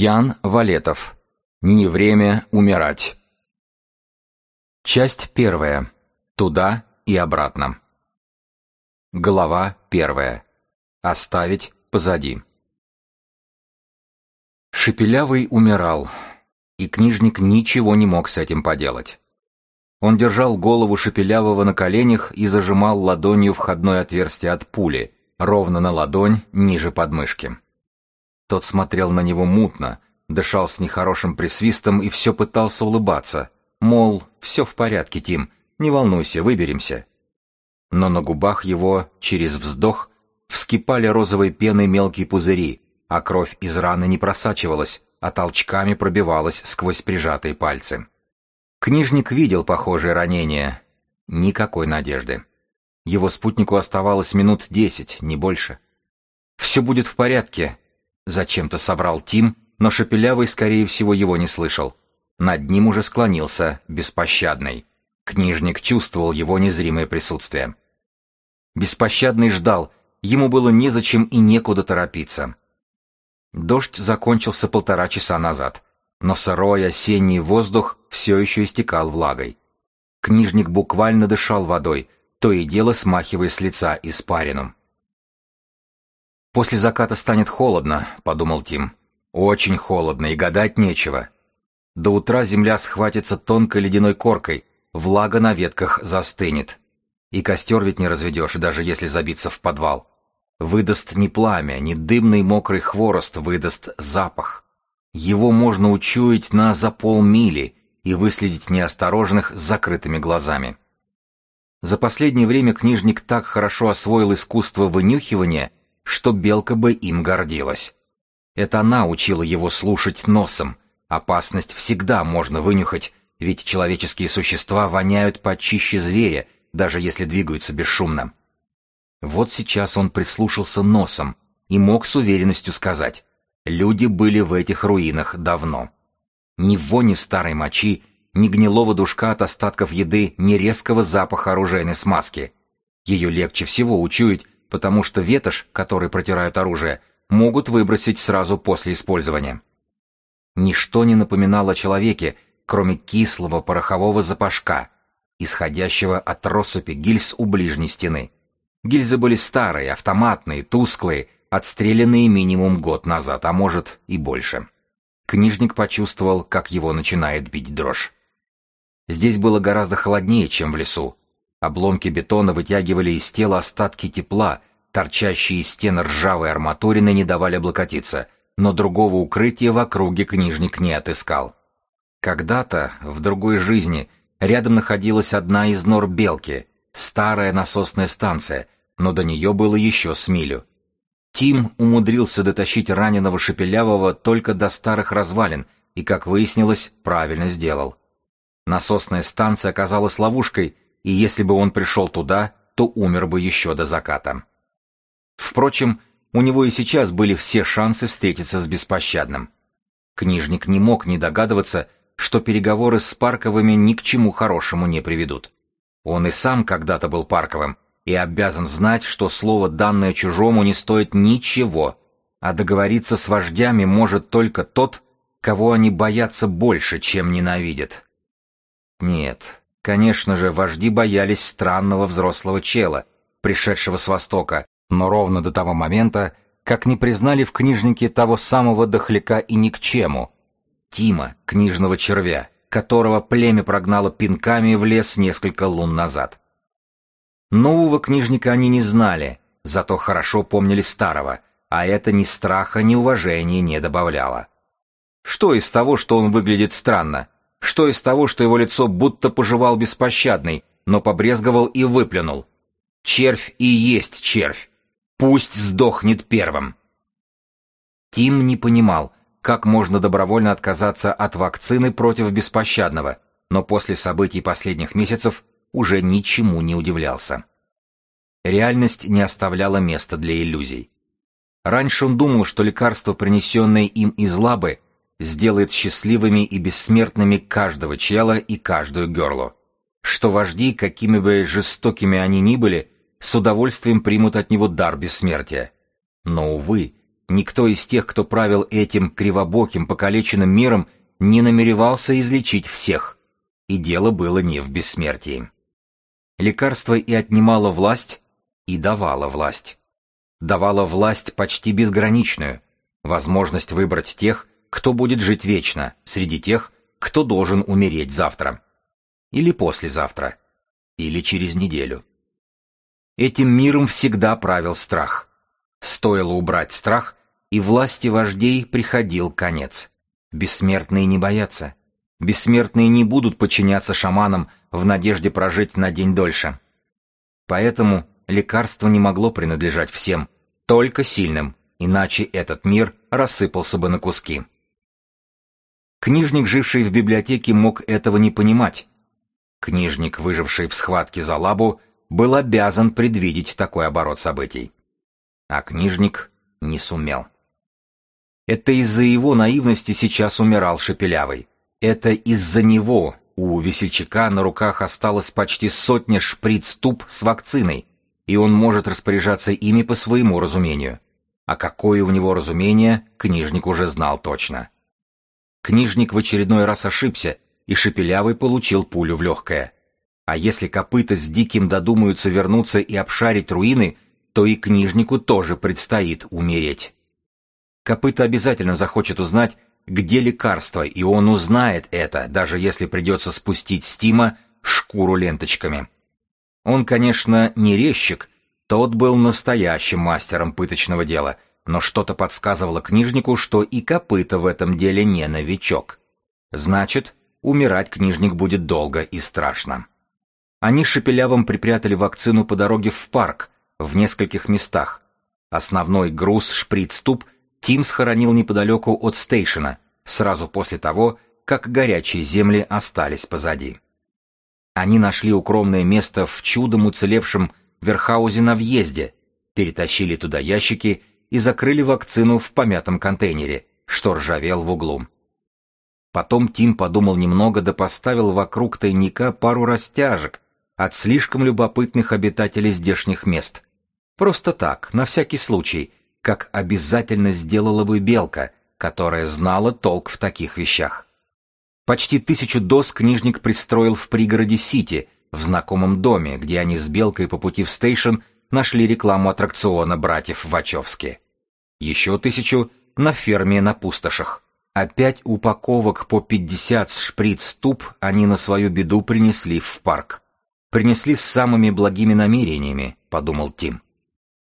Ян Валетов. Не время умирать. Часть первая. Туда и обратно. Глава первая. Оставить позади. Шепелявый умирал, и книжник ничего не мог с этим поделать. Он держал голову Шепелявого на коленях и зажимал ладонью входное отверстие от пули, ровно на ладонь ниже подмышки. Тот смотрел на него мутно, дышал с нехорошим присвистом и все пытался улыбаться. Мол, все в порядке, Тим, не волнуйся, выберемся. Но на губах его, через вздох, вскипали розовой пеной мелкие пузыри, а кровь из раны не просачивалась, а толчками пробивалась сквозь прижатые пальцы. Книжник видел похожие ранения. Никакой надежды. Его спутнику оставалось минут десять, не больше. «Все будет в порядке», Зачем-то соврал Тим, но Шепелявый, скорее всего, его не слышал. Над ним уже склонился беспощадный. Книжник чувствовал его незримое присутствие. Беспощадный ждал, ему было незачем и некуда торопиться. Дождь закончился полтора часа назад, но сырой осенний воздух все еще истекал влагой. Книжник буквально дышал водой, то и дело смахивая с лица испарину. «После заката станет холодно», — подумал Тим. «Очень холодно, и гадать нечего. До утра земля схватится тонкой ледяной коркой, влага на ветках застынет. И костер ведь не разведешь, даже если забиться в подвал. Выдаст не пламя, не дымный мокрый хворост, выдаст запах. Его можно учуять на за полмили и выследить неосторожных с закрытыми глазами. За последнее время книжник так хорошо освоил искусство вынюхивания, что белка бы им гордилась. Это она учила его слушать носом. Опасность всегда можно вынюхать, ведь человеческие существа воняют почище зверя, даже если двигаются бесшумно. Вот сейчас он прислушался носом и мог с уверенностью сказать, люди были в этих руинах давно. Ни вони старой мочи, ни гнилого душка от остатков еды, ни резкого запаха оружейной смазки. Ее легче всего учуять потому что ветошь, который протирают оружие, могут выбросить сразу после использования. Ничто не напоминало о человеке, кроме кислого порохового запашка, исходящего от россыпи гильз у ближней стены. Гильзы были старые, автоматные, тусклые, отстрелянные минимум год назад, а может и больше. Книжник почувствовал, как его начинает бить дрожь. Здесь было гораздо холоднее, чем в лесу, Обломки бетона вытягивали из тела остатки тепла, торчащие из стен ржавой арматурины не давали облокотиться, но другого укрытия в округе книжник не отыскал. Когда-то, в другой жизни, рядом находилась одна из нор Белки, старая насосная станция, но до нее было еще с милю. Тим умудрился дотащить раненого Шепелявого только до старых развалин и, как выяснилось, правильно сделал. Насосная станция оказалась ловушкой — и если бы он пришел туда, то умер бы еще до заката. Впрочем, у него и сейчас были все шансы встретиться с беспощадным. Книжник не мог не догадываться, что переговоры с Парковыми ни к чему хорошему не приведут. Он и сам когда-то был Парковым и обязан знать, что слово, данное чужому, не стоит ничего, а договориться с вождями может только тот, кого они боятся больше, чем ненавидят. Нет, Конечно же, вожди боялись странного взрослого чела, пришедшего с Востока, но ровно до того момента, как не признали в книжнике того самого дохляка и никчему, Тима, книжного червя, которого племя прогнало пинками в лес несколько лун назад. Нового книжника они не знали, зато хорошо помнили старого, а это ни страха, ни уважения не добавляло. Что из того, что он выглядит странно? Что из того, что его лицо будто пожевал беспощадный, но побрезговал и выплюнул? Червь и есть червь. Пусть сдохнет первым. Тим не понимал, как можно добровольно отказаться от вакцины против беспощадного, но после событий последних месяцев уже ничему не удивлялся. Реальность не оставляла места для иллюзий. Раньше он думал, что лекарство, принесенное им из лабы, сделает счастливыми и бессмертными каждого чела и каждую герлу. Что вожди, какими бы жестокими они ни были, с удовольствием примут от него дар бессмертия. Но, увы, Никто из тех, кто правил этим кривобоким, покалеченным миром, не намеревался излечить всех. И дело было не в бессмертии. Лекарство и отнимало власть, и давало власть. Давало власть почти безграничную, возможность выбрать тех, кто будет жить вечно, среди тех, кто должен умереть завтра. Или послезавтра. Или через неделю. Этим миром всегда правил страх. Стоило убрать страх, и власти вождей приходил конец. Бессмертные не боятся. Бессмертные не будут подчиняться шаманам в надежде прожить на день дольше. Поэтому лекарство не могло принадлежать всем, только сильным, иначе этот мир рассыпался бы на куски. Книжник, живший в библиотеке, мог этого не понимать. Книжник, выживший в схватке за лабу, был обязан предвидеть такой оборот событий. А книжник не сумел. Это из-за его наивности сейчас умирал Шепелявый. Это из-за него у весельчака на руках осталось почти сотня шприц-туб с вакциной, и он может распоряжаться ими по своему разумению. А какое у него разумение, книжник уже знал точно. Книжник в очередной раз ошибся, и Шепелявый получил пулю в легкое. А если копыта с диким додумаются вернуться и обшарить руины, то и книжнику тоже предстоит умереть. Копыта обязательно захочет узнать, где лекарство, и он узнает это, даже если придется спустить с Тима шкуру ленточками. Он, конечно, не резчик, тот был настоящим мастером пыточного дела, но что-то подсказывало книжнику, что и копыта в этом деле не новичок. Значит, умирать книжник будет долго и страшно. Они Шепелявым припрятали вакцину по дороге в парк, в нескольких местах. Основной груз шприц-туб — Тим схоронил неподалеку от стейшена, сразу после того, как горячие земли остались позади. Они нашли укромное место в чудом уцелевшем верхаузе на въезде, перетащили туда ящики и закрыли вакцину в помятом контейнере, что ржавел в углу. Потом Тим подумал немного да поставил вокруг тайника пару растяжек от слишком любопытных обитателей здешних мест. Просто так, на всякий случай, как обязательно сделала бы белка, которая знала толк в таких вещах. Почти тысячу доз книжник пристроил в пригороде Сити, в знакомом доме, где они с Белкой по пути в стейшн нашли рекламу аттракциона братьев Вачовски. Еще тысячу на ферме на пустошах. Опять упаковок по 50 шприц-туб они на свою беду принесли в парк. Принесли с самыми благими намерениями, подумал Тим.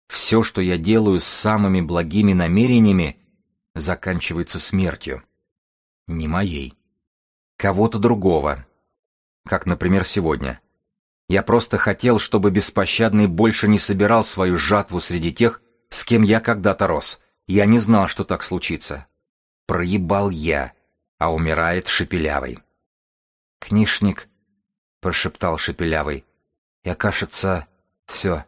Все, что я делаю с самыми благими намерениями, заканчивается смертью. Не моей. Кого-то другого. Как, например, сегодня. Я просто хотел, чтобы беспощадный больше не собирал свою жатву среди тех, с кем я когда-то рос. Я не знал, что так случится. Проебал я, а умирает Шепелявый. «Книжник», — прошептал Шепелявый, — «я, кажется, все».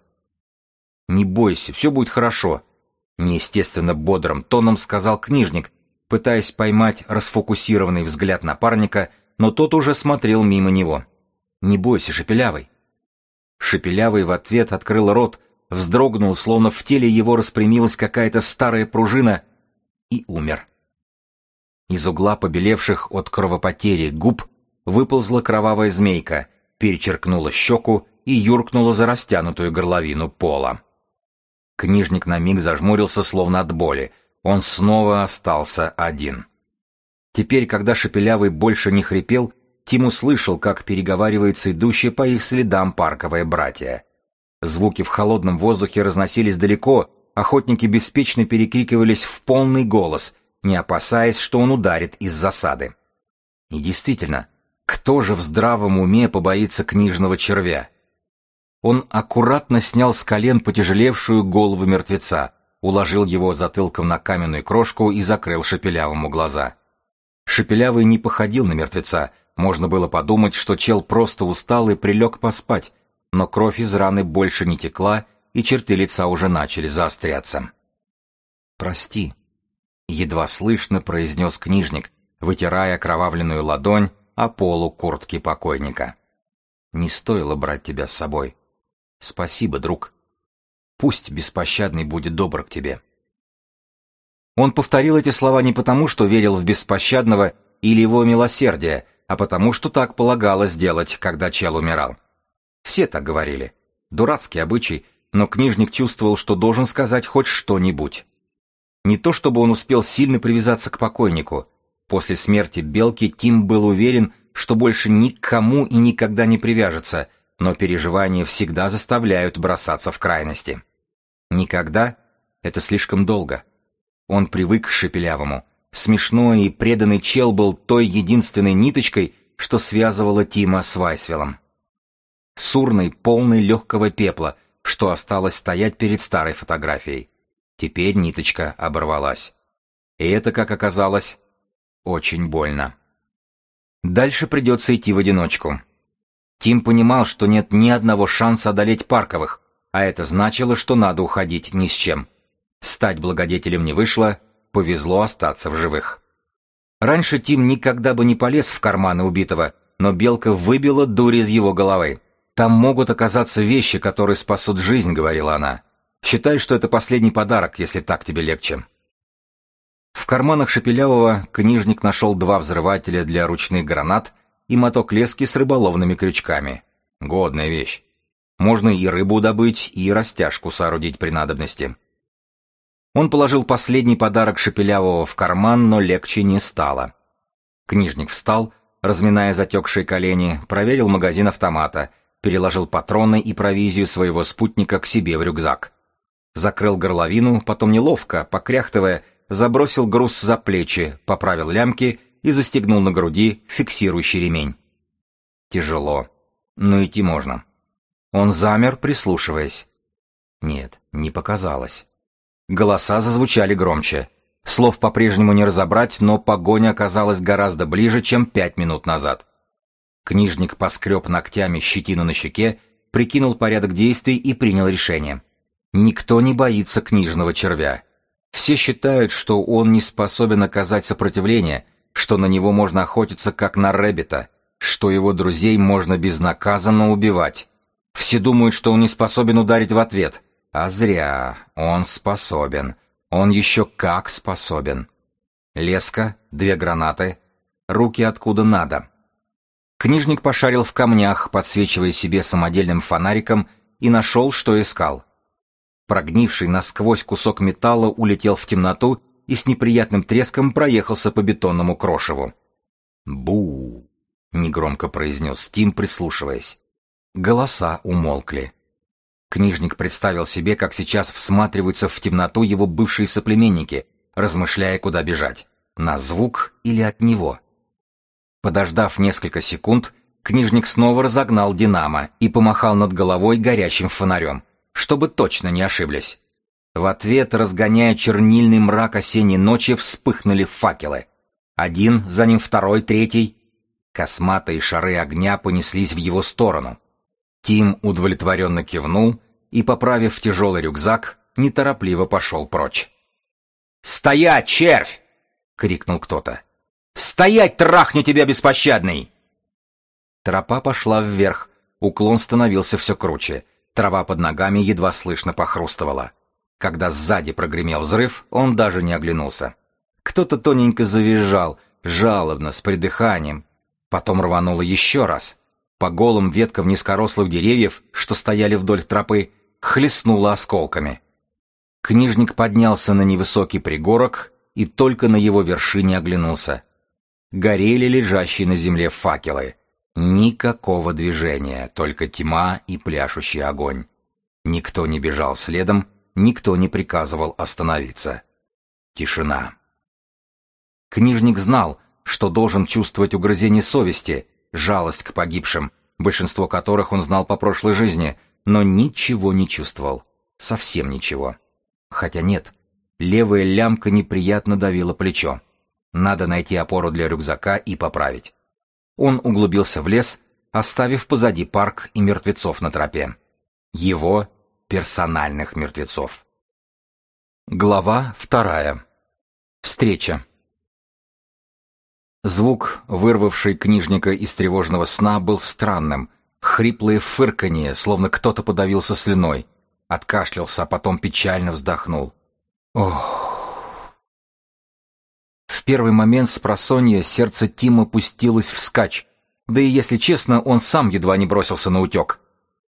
«Не бойся, все будет хорошо», — неестественно бодрым тоном сказал книжник, пытаясь поймать расфокусированный взгляд напарника, но тот уже смотрел мимо него. «Не бойся, Шепелявый». Шепелявый в ответ открыл рот, вздрогнул, словно в теле его распрямилась какая-то старая пружина, и умер. Из угла побелевших от кровопотери губ выползла кровавая змейка, перечеркнула щеку и юркнула за растянутую горловину пола. Книжник на миг зажмурился, словно от боли. Он снова остался один. Теперь, когда Шепелявый больше не хрипел, Тим услышал, как переговаривается идущие по их следам парковые братья. Звуки в холодном воздухе разносились далеко, охотники беспечно перекрикивались в полный голос, не опасаясь, что он ударит из засады. И действительно, кто же в здравом уме побоится книжного червя? Он аккуратно снял с колен потяжелевшую голову мертвеца, уложил его затылком на каменную крошку и закрыл Шепелявому глаза. Шепелявый не походил на мертвеца, можно было подумать, что чел просто устал и прилег поспать, но кровь из раны больше не текла, и черты лица уже начали заостряться. «Прости», — едва слышно произнес книжник, вытирая кровавленную ладонь о полу куртки покойника. «Не стоило брать тебя с собой. Спасибо, друг. Пусть беспощадный будет добр к тебе. Он повторил эти слова не потому, что верил в беспощадного или его милосердие, а потому, что так полагалось делать, когда чел умирал. Все так говорили. Дурацкий обычай, но книжник чувствовал, что должен сказать хоть что-нибудь. Не то чтобы он успел сильно привязаться к покойнику. После смерти Белки Тим был уверен, что больше никому и никогда не привяжется, но переживания всегда заставляют бросаться в крайности. Никогда — это слишком долго. Он привык к Шепелявому. Смешной и преданный чел был той единственной ниточкой, что связывала Тима с Вайсвеллом. Сурной, полной легкого пепла, что осталось стоять перед старой фотографией. Теперь ниточка оборвалась. И это, как оказалось, очень больно. Дальше придется идти в одиночку. Тим понимал, что нет ни одного шанса одолеть Парковых, а это значило, что надо уходить ни с чем. Стать благодетелем не вышло, повезло остаться в живых. Раньше Тим никогда бы не полез в карманы убитого, но Белка выбила дурь из его головы. «Там могут оказаться вещи, которые спасут жизнь», — говорила она. Считай, что это последний подарок, если так тебе легче. В карманах Шепелявого книжник нашел два взрывателя для ручных гранат и моток лески с рыболовными крючками. Годная вещь. Можно и рыбу добыть, и растяжку соорудить при надобности. Он положил последний подарок Шепелявого в карман, но легче не стало. Книжник встал, разминая затекшие колени, проверил магазин автомата, переложил патроны и провизию своего спутника к себе в рюкзак закрыл горловину, потом неловко, покряхтывая, забросил груз за плечи, поправил лямки и застегнул на груди фиксирующий ремень. Тяжело, но идти можно. Он замер, прислушиваясь. Нет, не показалось. Голоса зазвучали громче. Слов по-прежнему не разобрать, но погоня оказалась гораздо ближе, чем пять минут назад. Книжник поскреб ногтями щетину на щеке, прикинул порядок действий и принял решение — Никто не боится книжного червя. Все считают, что он не способен оказать сопротивление, что на него можно охотиться как на рэббита, что его друзей можно безнаказанно убивать. Все думают, что он не способен ударить в ответ. А зря. Он способен. Он еще как способен. Леска, две гранаты, руки откуда надо. Книжник пошарил в камнях, подсвечивая себе самодельным фонариком, и нашел, что искал. Прогнивший насквозь кусок металла улетел в темноту и с неприятным треском проехался по бетонному крошеву. «Бу!» — негромко произнес Тим, прислушиваясь. Голоса умолкли. Книжник представил себе, как сейчас всматриваются в темноту его бывшие соплеменники, размышляя, куда бежать — на звук или от него. Подождав несколько секунд, книжник снова разогнал динамо и помахал над головой горящим фонарем — чтобы точно не ошиблись. В ответ, разгоняя чернильный мрак осенней ночи, вспыхнули факелы. Один, за ним второй, третий. Косматые шары огня понеслись в его сторону. Тим удовлетворенно кивнул и, поправив тяжелый рюкзак, неторопливо пошел прочь. «Стоять, червь!» — крикнул кто-то. «Стоять, трахню тебя, беспощадный!» Тропа пошла вверх, уклон становился все круче — Трава под ногами едва слышно похрустывала. Когда сзади прогремел взрыв, он даже не оглянулся. Кто-то тоненько завизжал, жалобно, с придыханием. Потом рвануло еще раз. По голым веткам низкорослых деревьев, что стояли вдоль тропы, хлестнуло осколками. Книжник поднялся на невысокий пригорок и только на его вершине оглянулся. Горели лежащие на земле факелы — Никакого движения, только тьма и пляшущий огонь. Никто не бежал следом, никто не приказывал остановиться. Тишина. Книжник знал, что должен чувствовать угрызение совести, жалость к погибшим, большинство которых он знал по прошлой жизни, но ничего не чувствовал. Совсем ничего. Хотя нет, левая лямка неприятно давила плечо. Надо найти опору для рюкзака и поправить. Он углубился в лес, оставив позади парк и мертвецов на тропе. Его персональных мертвецов. Глава вторая. Встреча. Звук, вырвавший книжника из тревожного сна, был странным. Хриплые фырканье, словно кто-то подавился слюной. Откашлялся, а потом печально вздохнул. Ох. В первый момент с просонья сердце Тима пустилось вскачь, да и, если честно, он сам едва не бросился на утек.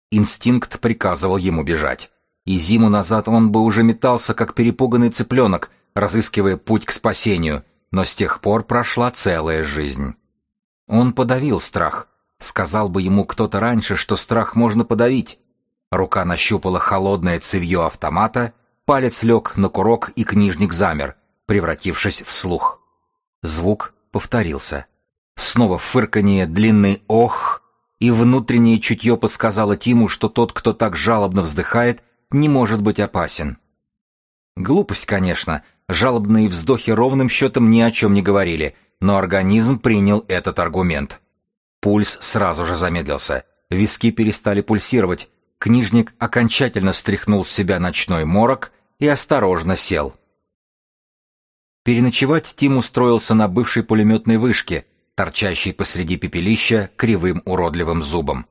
Инстинкт приказывал ему бежать. И зиму назад он бы уже метался, как перепуганный цыпленок, разыскивая путь к спасению, но с тех пор прошла целая жизнь. Он подавил страх. Сказал бы ему кто-то раньше, что страх можно подавить. Рука нащупала холодное цевье автомата, палец лег на курок, и книжник замер, превратившись в слух. Звук повторился. Снова фырканье, длинный «ох», и внутреннее чутье подсказало Тиму, что тот, кто так жалобно вздыхает, не может быть опасен. Глупость, конечно, жалобные вздохи ровным счетом ни о чем не говорили, но организм принял этот аргумент. Пульс сразу же замедлился, виски перестали пульсировать, книжник окончательно стряхнул с себя ночной морок и осторожно сел. Переночевать Тим устроился на бывшей пулеметной вышке, торчащей посреди пепелища кривым уродливым зубом.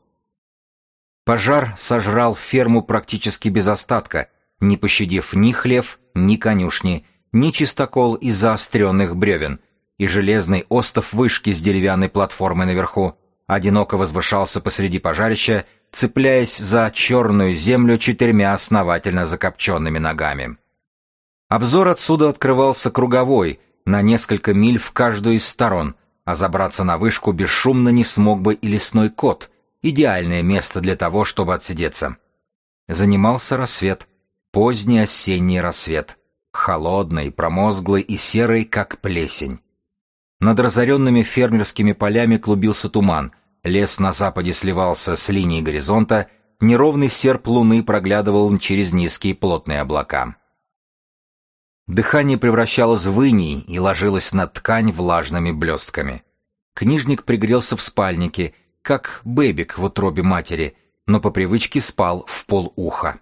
Пожар сожрал ферму практически без остатка, не пощадив ни хлев, ни конюшни, ни чистокол из заостренных бревен, и железный остов вышки с деревянной платформой наверху одиноко возвышался посреди пожарища, цепляясь за черную землю четырьмя основательно закопченными ногами. Обзор отсюда открывался круговой, на несколько миль в каждую из сторон, а забраться на вышку бесшумно не смог бы и лесной кот, идеальное место для того, чтобы отсидеться. Занимался рассвет, поздний осенний рассвет, холодный, промозглый и серый, как плесень. Над разоренными фермерскими полями клубился туман, лес на западе сливался с линией горизонта, неровный серп луны проглядывал через низкие плотные облака. Дыхание превращалось в иней и ложилось на ткань влажными блестками. Книжник пригрелся в спальнике, как бэбик в утробе матери, но по привычке спал в полуха.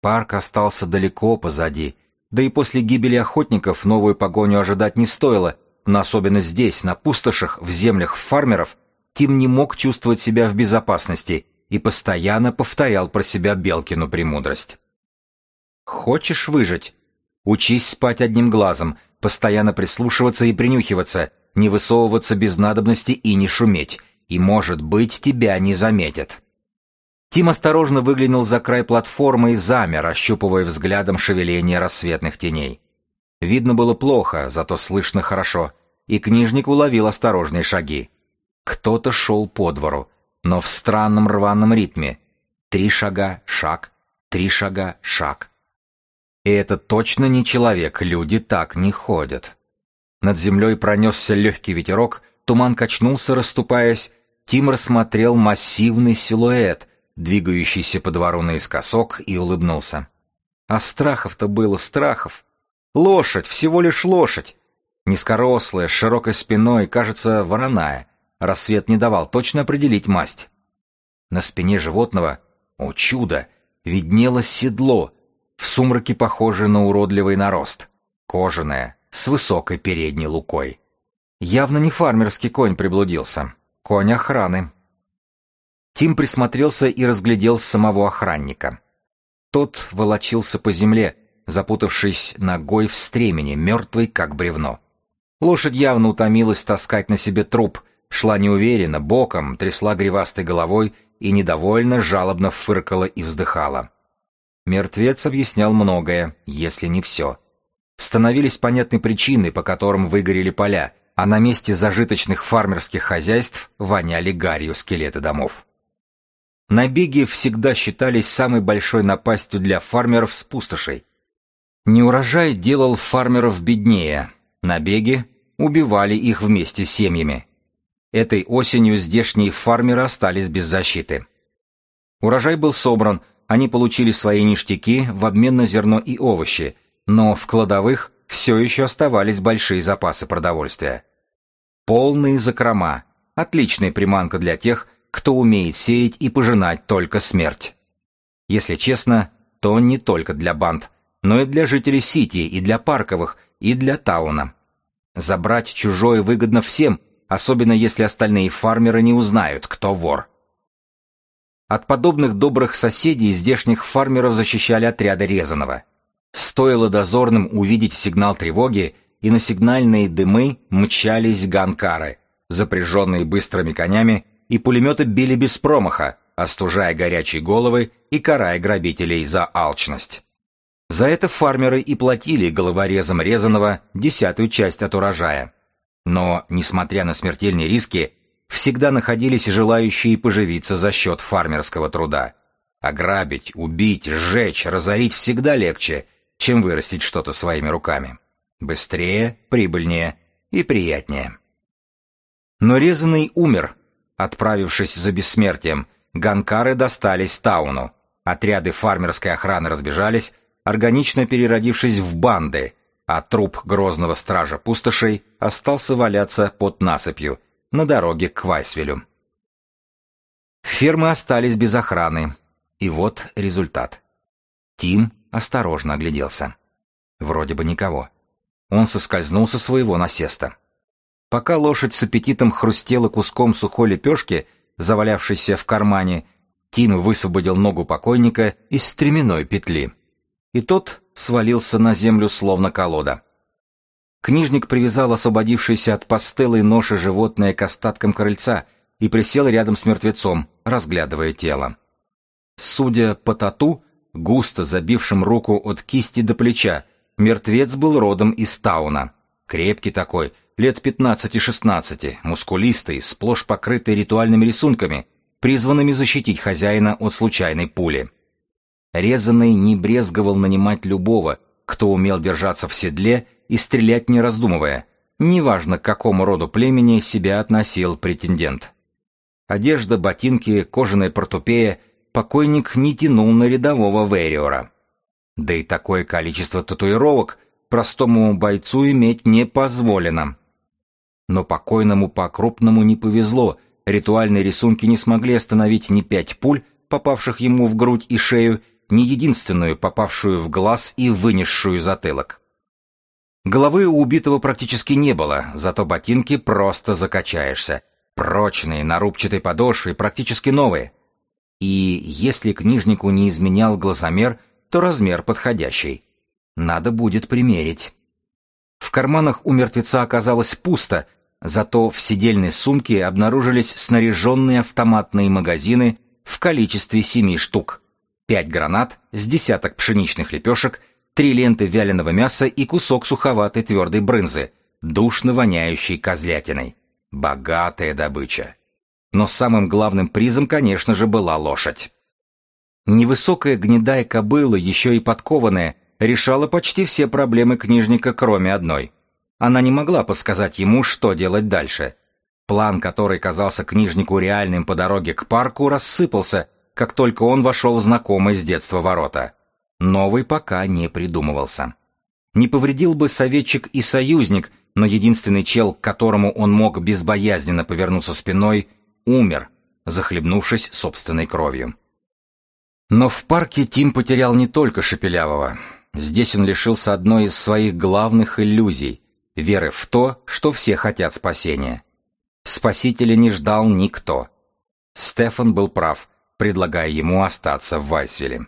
Парк остался далеко позади, да и после гибели охотников новую погоню ожидать не стоило, но особенно здесь, на пустошах, в землях фармеров, Тим не мог чувствовать себя в безопасности и постоянно повторял про себя Белкину премудрость. «Хочешь выжить? Учись спать одним глазом, постоянно прислушиваться и принюхиваться, не высовываться без надобности и не шуметь, и, может быть, тебя не заметят. Тим осторожно выглянул за край платформы и замер, ощупывая взглядом шевеление рассветных теней. Видно было плохо, зато слышно хорошо, и книжник уловил осторожные шаги. Кто-то шел по двору, но в странном рваном ритме. Три шага — шаг, три шага — шаг. И это точно не человек, люди так не ходят. Над землей пронесся легкий ветерок, туман качнулся, расступаясь. Тим рассмотрел массивный силуэт, двигающийся по двору наискосок, и улыбнулся. А страхов-то было страхов. Лошадь, всего лишь лошадь. Низкорослая, с широкой спиной, кажется, вороная. Рассвет не давал точно определить масть. На спине животного, о чудо, виднелось седло — в сумраке похоже на уродливый нарост. Кожаная, с высокой передней лукой. Явно не фармерский конь приблудился. Конь охраны. Тим присмотрелся и разглядел самого охранника. Тот волочился по земле, запутавшись ногой в стремени, мертвый как бревно. Лошадь явно утомилась таскать на себе труп, шла неуверенно, боком, трясла гривастой головой и недовольно, жалобно фыркала и вздыхала. Мертвец объяснял многое, если не все. Становились понятны причины, по которым выгорели поля, а на месте зажиточных фармерских хозяйств воняли гарью скелеты домов. Набеги всегда считались самой большой напастью для фармеров с пустошей. Неурожай делал фармеров беднее, набеги убивали их вместе с семьями. Этой осенью здешние фармеры остались без защиты. Урожай был собран, они получили свои ништяки в обмен на зерно и овощи, но в кладовых все еще оставались большие запасы продовольствия. Полные закрома – отличная приманка для тех, кто умеет сеять и пожинать только смерть. Если честно, то не только для банд, но и для жителей Сити, и для парковых, и для Тауна. Забрать чужое выгодно всем, особенно если остальные фармеры не узнают, кто вор. От подобных добрых соседей здешних фармеров защищали отряды Резанова. Стоило дозорным увидеть сигнал тревоги, и на сигнальные дымы мчались ганкары, запряженные быстрыми конями, и пулеметы били без промаха, остужая горячие головы и карая грабителей за алчность. За это фармеры и платили головорезам резаного десятую часть от урожая. Но, несмотря на смертельные риски, всегда находились желающие поживиться за счет фармерского труда. Ограбить, убить, сжечь, разорить всегда легче, чем вырастить что-то своими руками. Быстрее, прибыльнее и приятнее. Но резанный умер, отправившись за бессмертием, ганкары достались Тауну. Отряды фармерской охраны разбежались, органично переродившись в банды, а труп грозного стража пустошей остался валяться под насыпью на дороге к Вайсвелю. Фермы остались без охраны, и вот результат. Тим осторожно огляделся. Вроде бы никого. Он соскользнул со своего насеста. Пока лошадь с аппетитом хрустела куском сухой лепешки, завалявшейся в кармане, Тим высвободил ногу покойника из стременной петли. И тот свалился на землю словно колода. Книжник привязал освободившееся от пастелы ноши животное к остаткам крыльца и присел рядом с мертвецом, разглядывая тело. Судя по тату, густо забившим руку от кисти до плеча, мертвец был родом из Тауна. Крепкий такой, лет 15-16, мускулистый, сплошь покрытый ритуальными рисунками, призванными защитить хозяина от случайной пули. Резанный не брезговал нанимать любого, кто умел держаться в седле и стрелять не раздумывая, неважно к какому роду племени себя относил претендент. Одежда, ботинки, кожаная портупея покойник не тянул на рядового Вериора. Да и такое количество татуировок простому бойцу иметь не позволено. Но покойному по-крупному не повезло, ритуальные рисунки не смогли остановить ни пять пуль, попавших ему в грудь и шею, не единственную, попавшую в глаз и вынесшую затылок. Головы у убитого практически не было, зато ботинки просто закачаешься. Прочные, на рубчатой подошве, практически новые. И если книжнику не изменял глазомер, то размер подходящий. Надо будет примерить. В карманах у мертвеца оказалось пусто, зато в сидельной сумке обнаружились снаряженные автоматные магазины в количестве семи штук пять гранат с десяток пшеничных лепешек, три ленты вяленого мяса и кусок суховатой твердой брынзы, душно воняющей козлятиной. Богатая добыча. Но самым главным призом, конечно же, была лошадь. Невысокая гнедая кобыла, еще и подкованная, решала почти все проблемы книжника, кроме одной. Она не могла подсказать ему, что делать дальше. План, который казался книжнику реальным по дороге к парку, рассыпался, как только он вошел в знакомые с детства ворота. Новый пока не придумывался. Не повредил бы советчик и союзник, но единственный чел, к которому он мог безбоязненно повернуться спиной, умер, захлебнувшись собственной кровью. Но в парке Тим потерял не только Шепелявого. Здесь он лишился одной из своих главных иллюзий — веры в то, что все хотят спасения. Спасителя не ждал никто. Стефан был прав предлагая ему остаться в Вайсвилле.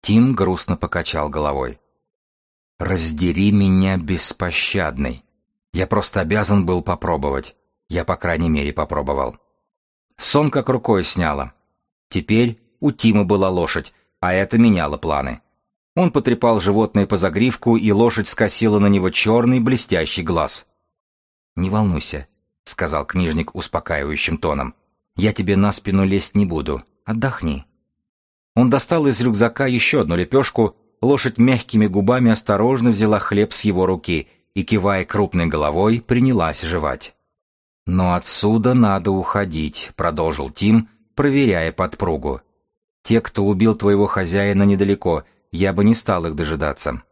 Тим грустно покачал головой. «Раздери меня, беспощадный. Я просто обязан был попробовать. Я, по крайней мере, попробовал». Сон как рукой сняло. Теперь у Тима была лошадь, а это меняло планы. Он потрепал животное по загривку, и лошадь скосила на него черный блестящий глаз. «Не волнуйся», — сказал книжник успокаивающим тоном. Я тебе на спину лезть не буду. Отдохни. Он достал из рюкзака еще одну лепешку, лошадь мягкими губами осторожно взяла хлеб с его руки и, кивая крупной головой, принялась жевать. «Но отсюда надо уходить», — продолжил Тим, проверяя подпругу. «Те, кто убил твоего хозяина недалеко, я бы не стал их дожидаться».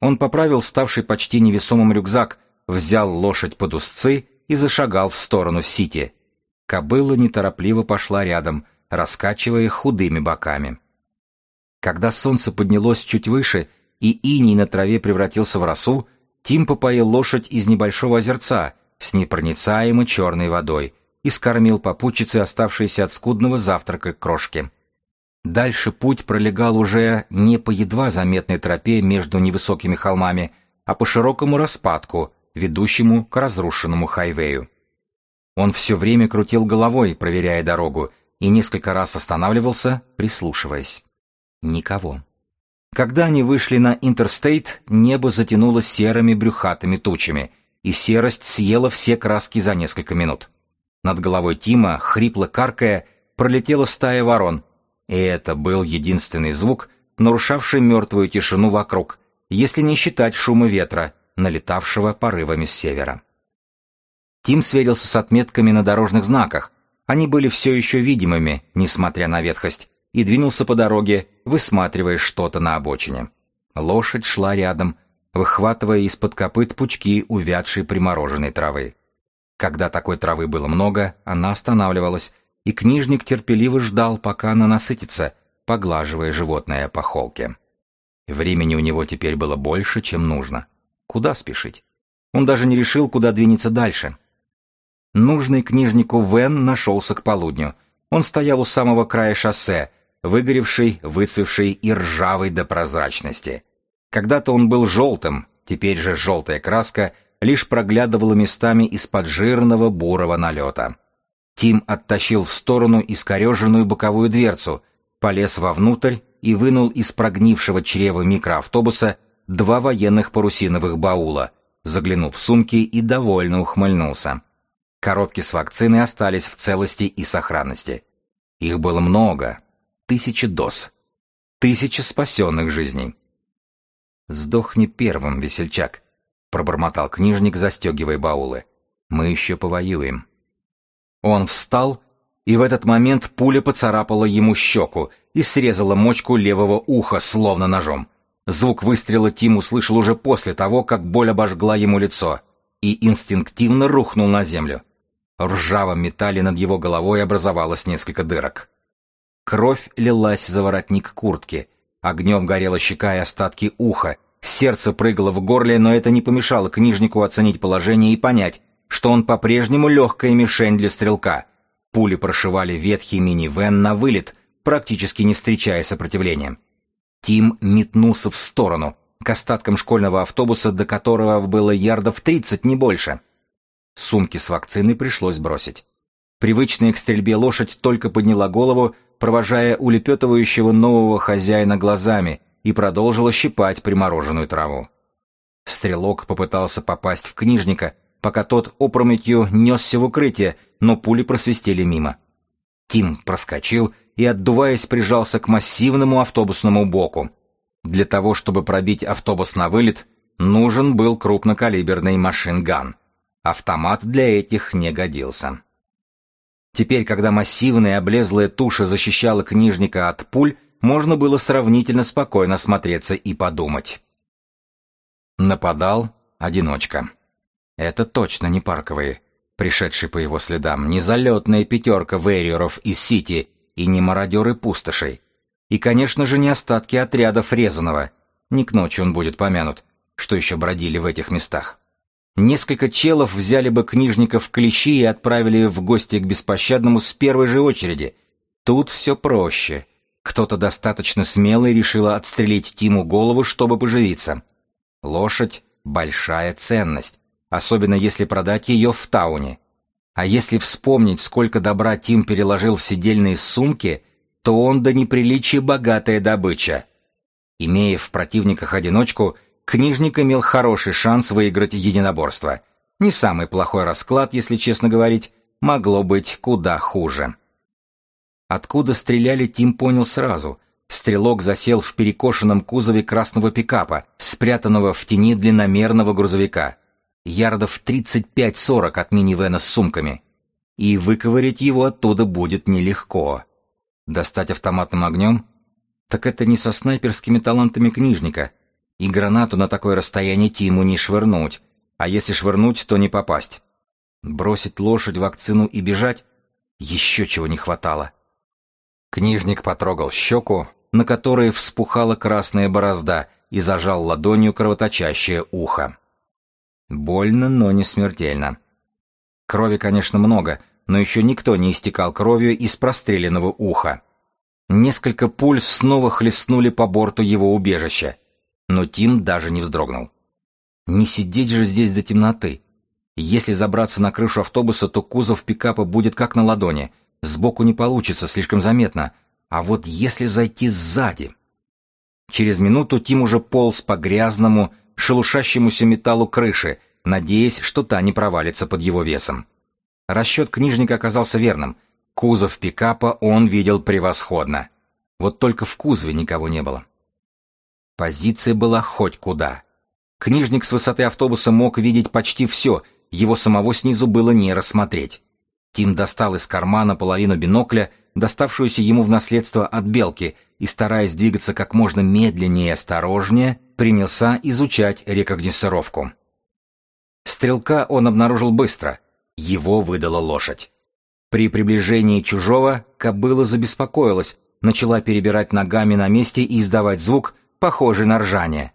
Он поправил ставший почти невесомым рюкзак, взял лошадь под узцы и зашагал в сторону Сити, Кобыла неторопливо пошла рядом, раскачивая худыми боками. Когда солнце поднялось чуть выше и иней на траве превратился в росу, Тим попоил лошадь из небольшого озерца с непроницаемой черной водой и скормил попутчице оставшиеся от скудного завтрака крошки. Дальше путь пролегал уже не по едва заметной тропе между невысокими холмами, а по широкому распадку, ведущему к разрушенному хайвею. Он все время крутил головой, проверяя дорогу, и несколько раз останавливался, прислушиваясь. Никого. Когда они вышли на Интерстейт, небо затянуло серыми брюхатыми тучами, и серость съела все краски за несколько минут. Над головой Тима, хрипло каркая, пролетела стая ворон, и это был единственный звук, нарушавший мертвую тишину вокруг, если не считать шума ветра, налетавшего порывами с севера. Тим сверился с отметками на дорожных знаках, они были все еще видимыми, несмотря на ветхость, и двинулся по дороге, высматривая что-то на обочине. Лошадь шла рядом, выхватывая из-под копыт пучки увядшей примороженной травы. Когда такой травы было много, она останавливалась, и книжник терпеливо ждал, пока она насытится, поглаживая животное по холке. Времени у него теперь было больше, чем нужно. Куда спешить? Он даже не решил, куда двинется дальше. Нужный книжнику Вен нашелся к полудню. Он стоял у самого края шоссе, выгоревший, выцвевший и ржавый до прозрачности. Когда-то он был желтым, теперь же желтая краска лишь проглядывала местами из-под жирного бурого налета. Тим оттащил в сторону искореженную боковую дверцу, полез вовнутрь и вынул из прогнившего чрева микроавтобуса два военных парусиновых баула, заглянул в сумки и довольно ухмыльнулся. Коробки с вакциной остались в целости и сохранности. Их было много. Тысячи доз. Тысячи спасенных жизней. «Сдохни первым, весельчак», — пробормотал книжник, застегивая баулы. «Мы еще повоюем». Он встал, и в этот момент пуля поцарапала ему щеку и срезала мочку левого уха, словно ножом. Звук выстрела Тим услышал уже после того, как боль обожгла ему лицо, и инстинктивно рухнул на землю. В ржавом металле над его головой образовалось несколько дырок. Кровь лилась за воротник куртки, огнем горела щека и остатки уха, сердце прыгало в горле, но это не помешало книжнику оценить положение и понять, что он по-прежнему легкая мишень для стрелка. Пули прошивали ветхий минивэн на вылет, практически не встречая сопротивления. Тим метнулся в сторону, к остаткам школьного автобуса, до которого было ярдов тридцать, не больше. Сумки с вакциной пришлось бросить. Привычная к стрельбе лошадь только подняла голову, провожая улепетывающего нового хозяина глазами, и продолжила щипать примороженную траву. Стрелок попытался попасть в книжника, пока тот опрометью несся в укрытие, но пули просвистели мимо. Тим проскочил и, отдуваясь, прижался к массивному автобусному боку. Для того, чтобы пробить автобус на вылет, нужен был крупнокалиберный машинган. Автомат для этих не годился. Теперь, когда массивная облезлая туша защищала книжника от пуль, можно было сравнительно спокойно смотреться и подумать. Нападал одиночка. Это точно не парковые, пришедшие по его следам, не залетная пятерка вейриеров из Сити и не мародеры пустошей. И, конечно же, не остатки отрядов Резаного. Не к ночи он будет помянут, что еще бродили в этих местах. Несколько челов взяли бы книжников в клещи и отправили в гости к беспощадному с первой же очереди. Тут все проще. Кто-то достаточно смелый решила отстрелить Тиму голову, чтобы поживиться. Лошадь — большая ценность особенно если продать ее в Тауне. А если вспомнить, сколько добра Тим переложил в сидельные сумки, то он до неприличия богатая добыча. Имея в противниках одиночку, книжник имел хороший шанс выиграть единоборство. Не самый плохой расклад, если честно говорить, могло быть куда хуже. Откуда стреляли, Тим понял сразу. Стрелок засел в перекошенном кузове красного пикапа, спрятанного в тени длинномерного грузовика ярдов 35-40 от минивэна с сумками. И выковырять его оттуда будет нелегко. Достать автоматным огнем? Так это не со снайперскими талантами книжника. И гранату на такое расстояние Тиму не швырнуть. А если швырнуть, то не попасть. Бросить лошадь, вакцину и бежать? Еще чего не хватало. Книжник потрогал щеку, на которой вспухала красная борозда, и зажал ладонью кровоточащее ухо. Больно, но не смертельно. Крови, конечно, много, но еще никто не истекал кровью из простреленного уха. Несколько пуль снова хлестнули по борту его убежища, но Тим даже не вздрогнул. Не сидеть же здесь до темноты. Если забраться на крышу автобуса, то кузов пикапа будет как на ладони. Сбоку не получится, слишком заметно. А вот если зайти сзади... Через минуту Тим уже полз по грязному, шелушащемуся металлу крыши, надеясь, что та не провалится под его весом. Расчет книжника оказался верным. Кузов пикапа он видел превосходно. Вот только в кузове никого не было. Позиция была хоть куда. Книжник с высоты автобуса мог видеть почти все, его самого снизу было не рассмотреть. Тим достал из кармана половину бинокля, доставшуюся ему в наследство от белки, и, стараясь двигаться как можно медленнее и осторожнее, принялся изучать рекогносцировку. Стрелка он обнаружил быстро. Его выдала лошадь. При приближении чужого кобыла забеспокоилась, начала перебирать ногами на месте и издавать звук, похожий на ржание.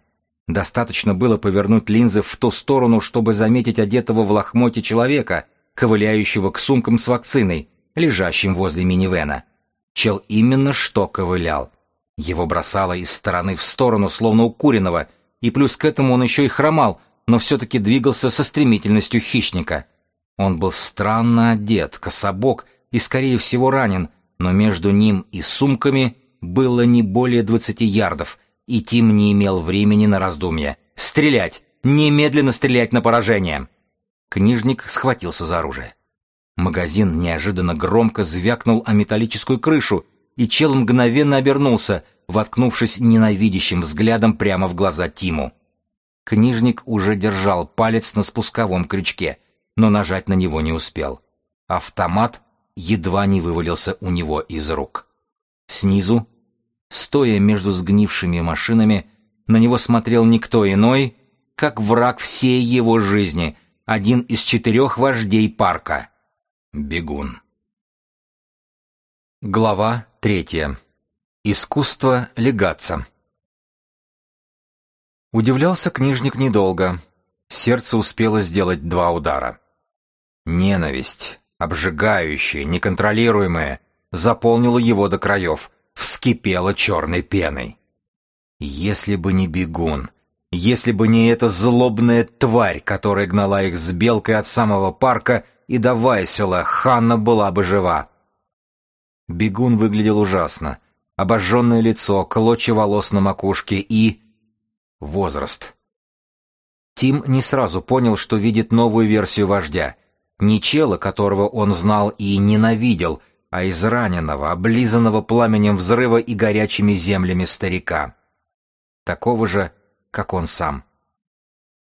Достаточно было повернуть линзы в ту сторону, чтобы заметить одетого в лохмоте человека, ковыляющего к сумкам с вакциной, лежащим возле минивэна. Чел именно что ковылял. Его бросало из стороны в сторону, словно укуренного, и плюс к этому он еще и хромал, но все-таки двигался со стремительностью хищника. Он был странно одет, кособок и, скорее всего, ранен, но между ним и сумками было не более двадцати ярдов, и Тим не имел времени на раздумья. «Стрелять! Немедленно стрелять на поражение!» Книжник схватился за оружие. Магазин неожиданно громко звякнул о металлическую крышу, и чел мгновенно обернулся, воткнувшись ненавидящим взглядом прямо в глаза Тиму. Книжник уже держал палец на спусковом крючке, но нажать на него не успел. Автомат едва не вывалился у него из рук. Снизу, стоя между сгнившими машинами, на него смотрел никто иной, как враг всей его жизни, один из четырех вождей парка. Бегун. Глава третья. Искусство легаться. Удивлялся книжник недолго. Сердце успело сделать два удара. Ненависть, обжигающая, неконтролируемая, заполнила его до краев, вскипела черной пеной. Если бы не бегун, если бы не эта злобная тварь, которая гнала их с белкой от самого парка и до Вайсела, Ханна была бы жива. Бегун выглядел ужасно. Обожженное лицо, клочья волос на макушке и Возраст. Тим не сразу понял, что видит новую версию вождя. Не чела, которого он знал и ненавидел, а израненного, облизанного пламенем взрыва и горячими землями старика. Такого же, как он сам.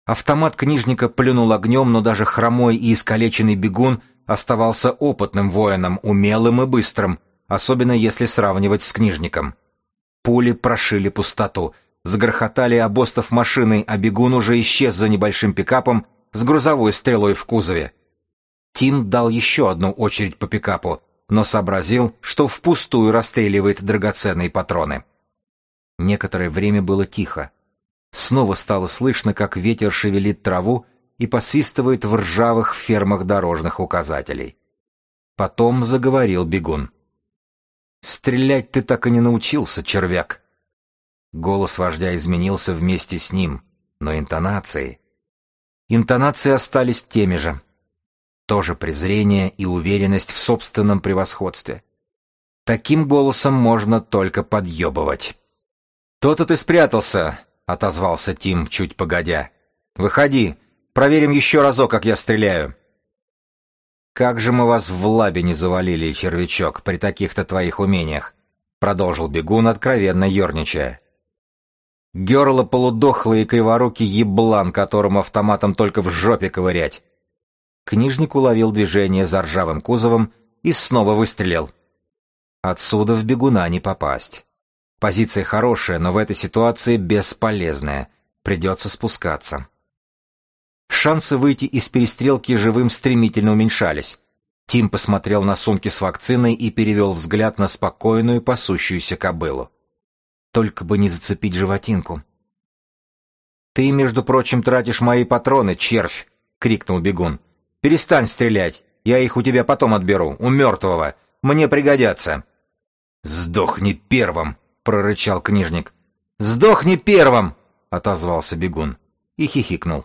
Автомат книжника плюнул огнем, но даже хромой и искалеченный бегун оставался опытным воином, умелым и быстрым, особенно если сравнивать с книжником. Пули прошили пустоту — Загрохотали обостов машины, а бегун уже исчез за небольшим пикапом с грузовой стрелой в кузове. Тим дал еще одну очередь по пикапу, но сообразил, что впустую расстреливает драгоценные патроны. Некоторое время было тихо. Снова стало слышно, как ветер шевелит траву и посвистывает в ржавых фермах дорожных указателей. Потом заговорил бегун. «Стрелять ты так и не научился, червяк», Голос вождя изменился вместе с ним, но интонации... Интонации остались теми же. Тоже презрение и уверенность в собственном превосходстве. Таким голосом можно только подъебывать. «То-то ты спрятался», — отозвался Тим чуть погодя. «Выходи, проверим еще разок, как я стреляю». «Как же мы вас в лабе не завалили, червячок, при таких-то твоих умениях?» — продолжил бегун, откровенно ерничая. Герло полудохлый и криворукий еблан, которому автоматом только в жопе ковырять. Книжник уловил движение за ржавым кузовом и снова выстрелил. Отсюда в бегуна не попасть. Позиция хорошая, но в этой ситуации бесполезная. Придется спускаться. Шансы выйти из перестрелки живым стремительно уменьшались. Тим посмотрел на сумки с вакциной и перевел взгляд на спокойную пасущуюся кобылу. Только бы не зацепить животинку. «Ты, между прочим, тратишь мои патроны, червь!» — крикнул бегун. «Перестань стрелять! Я их у тебя потом отберу, у мертвого! Мне пригодятся!» «Сдохни первым!» — прорычал книжник. «Сдохни первым!» — отозвался бегун и хихикнул.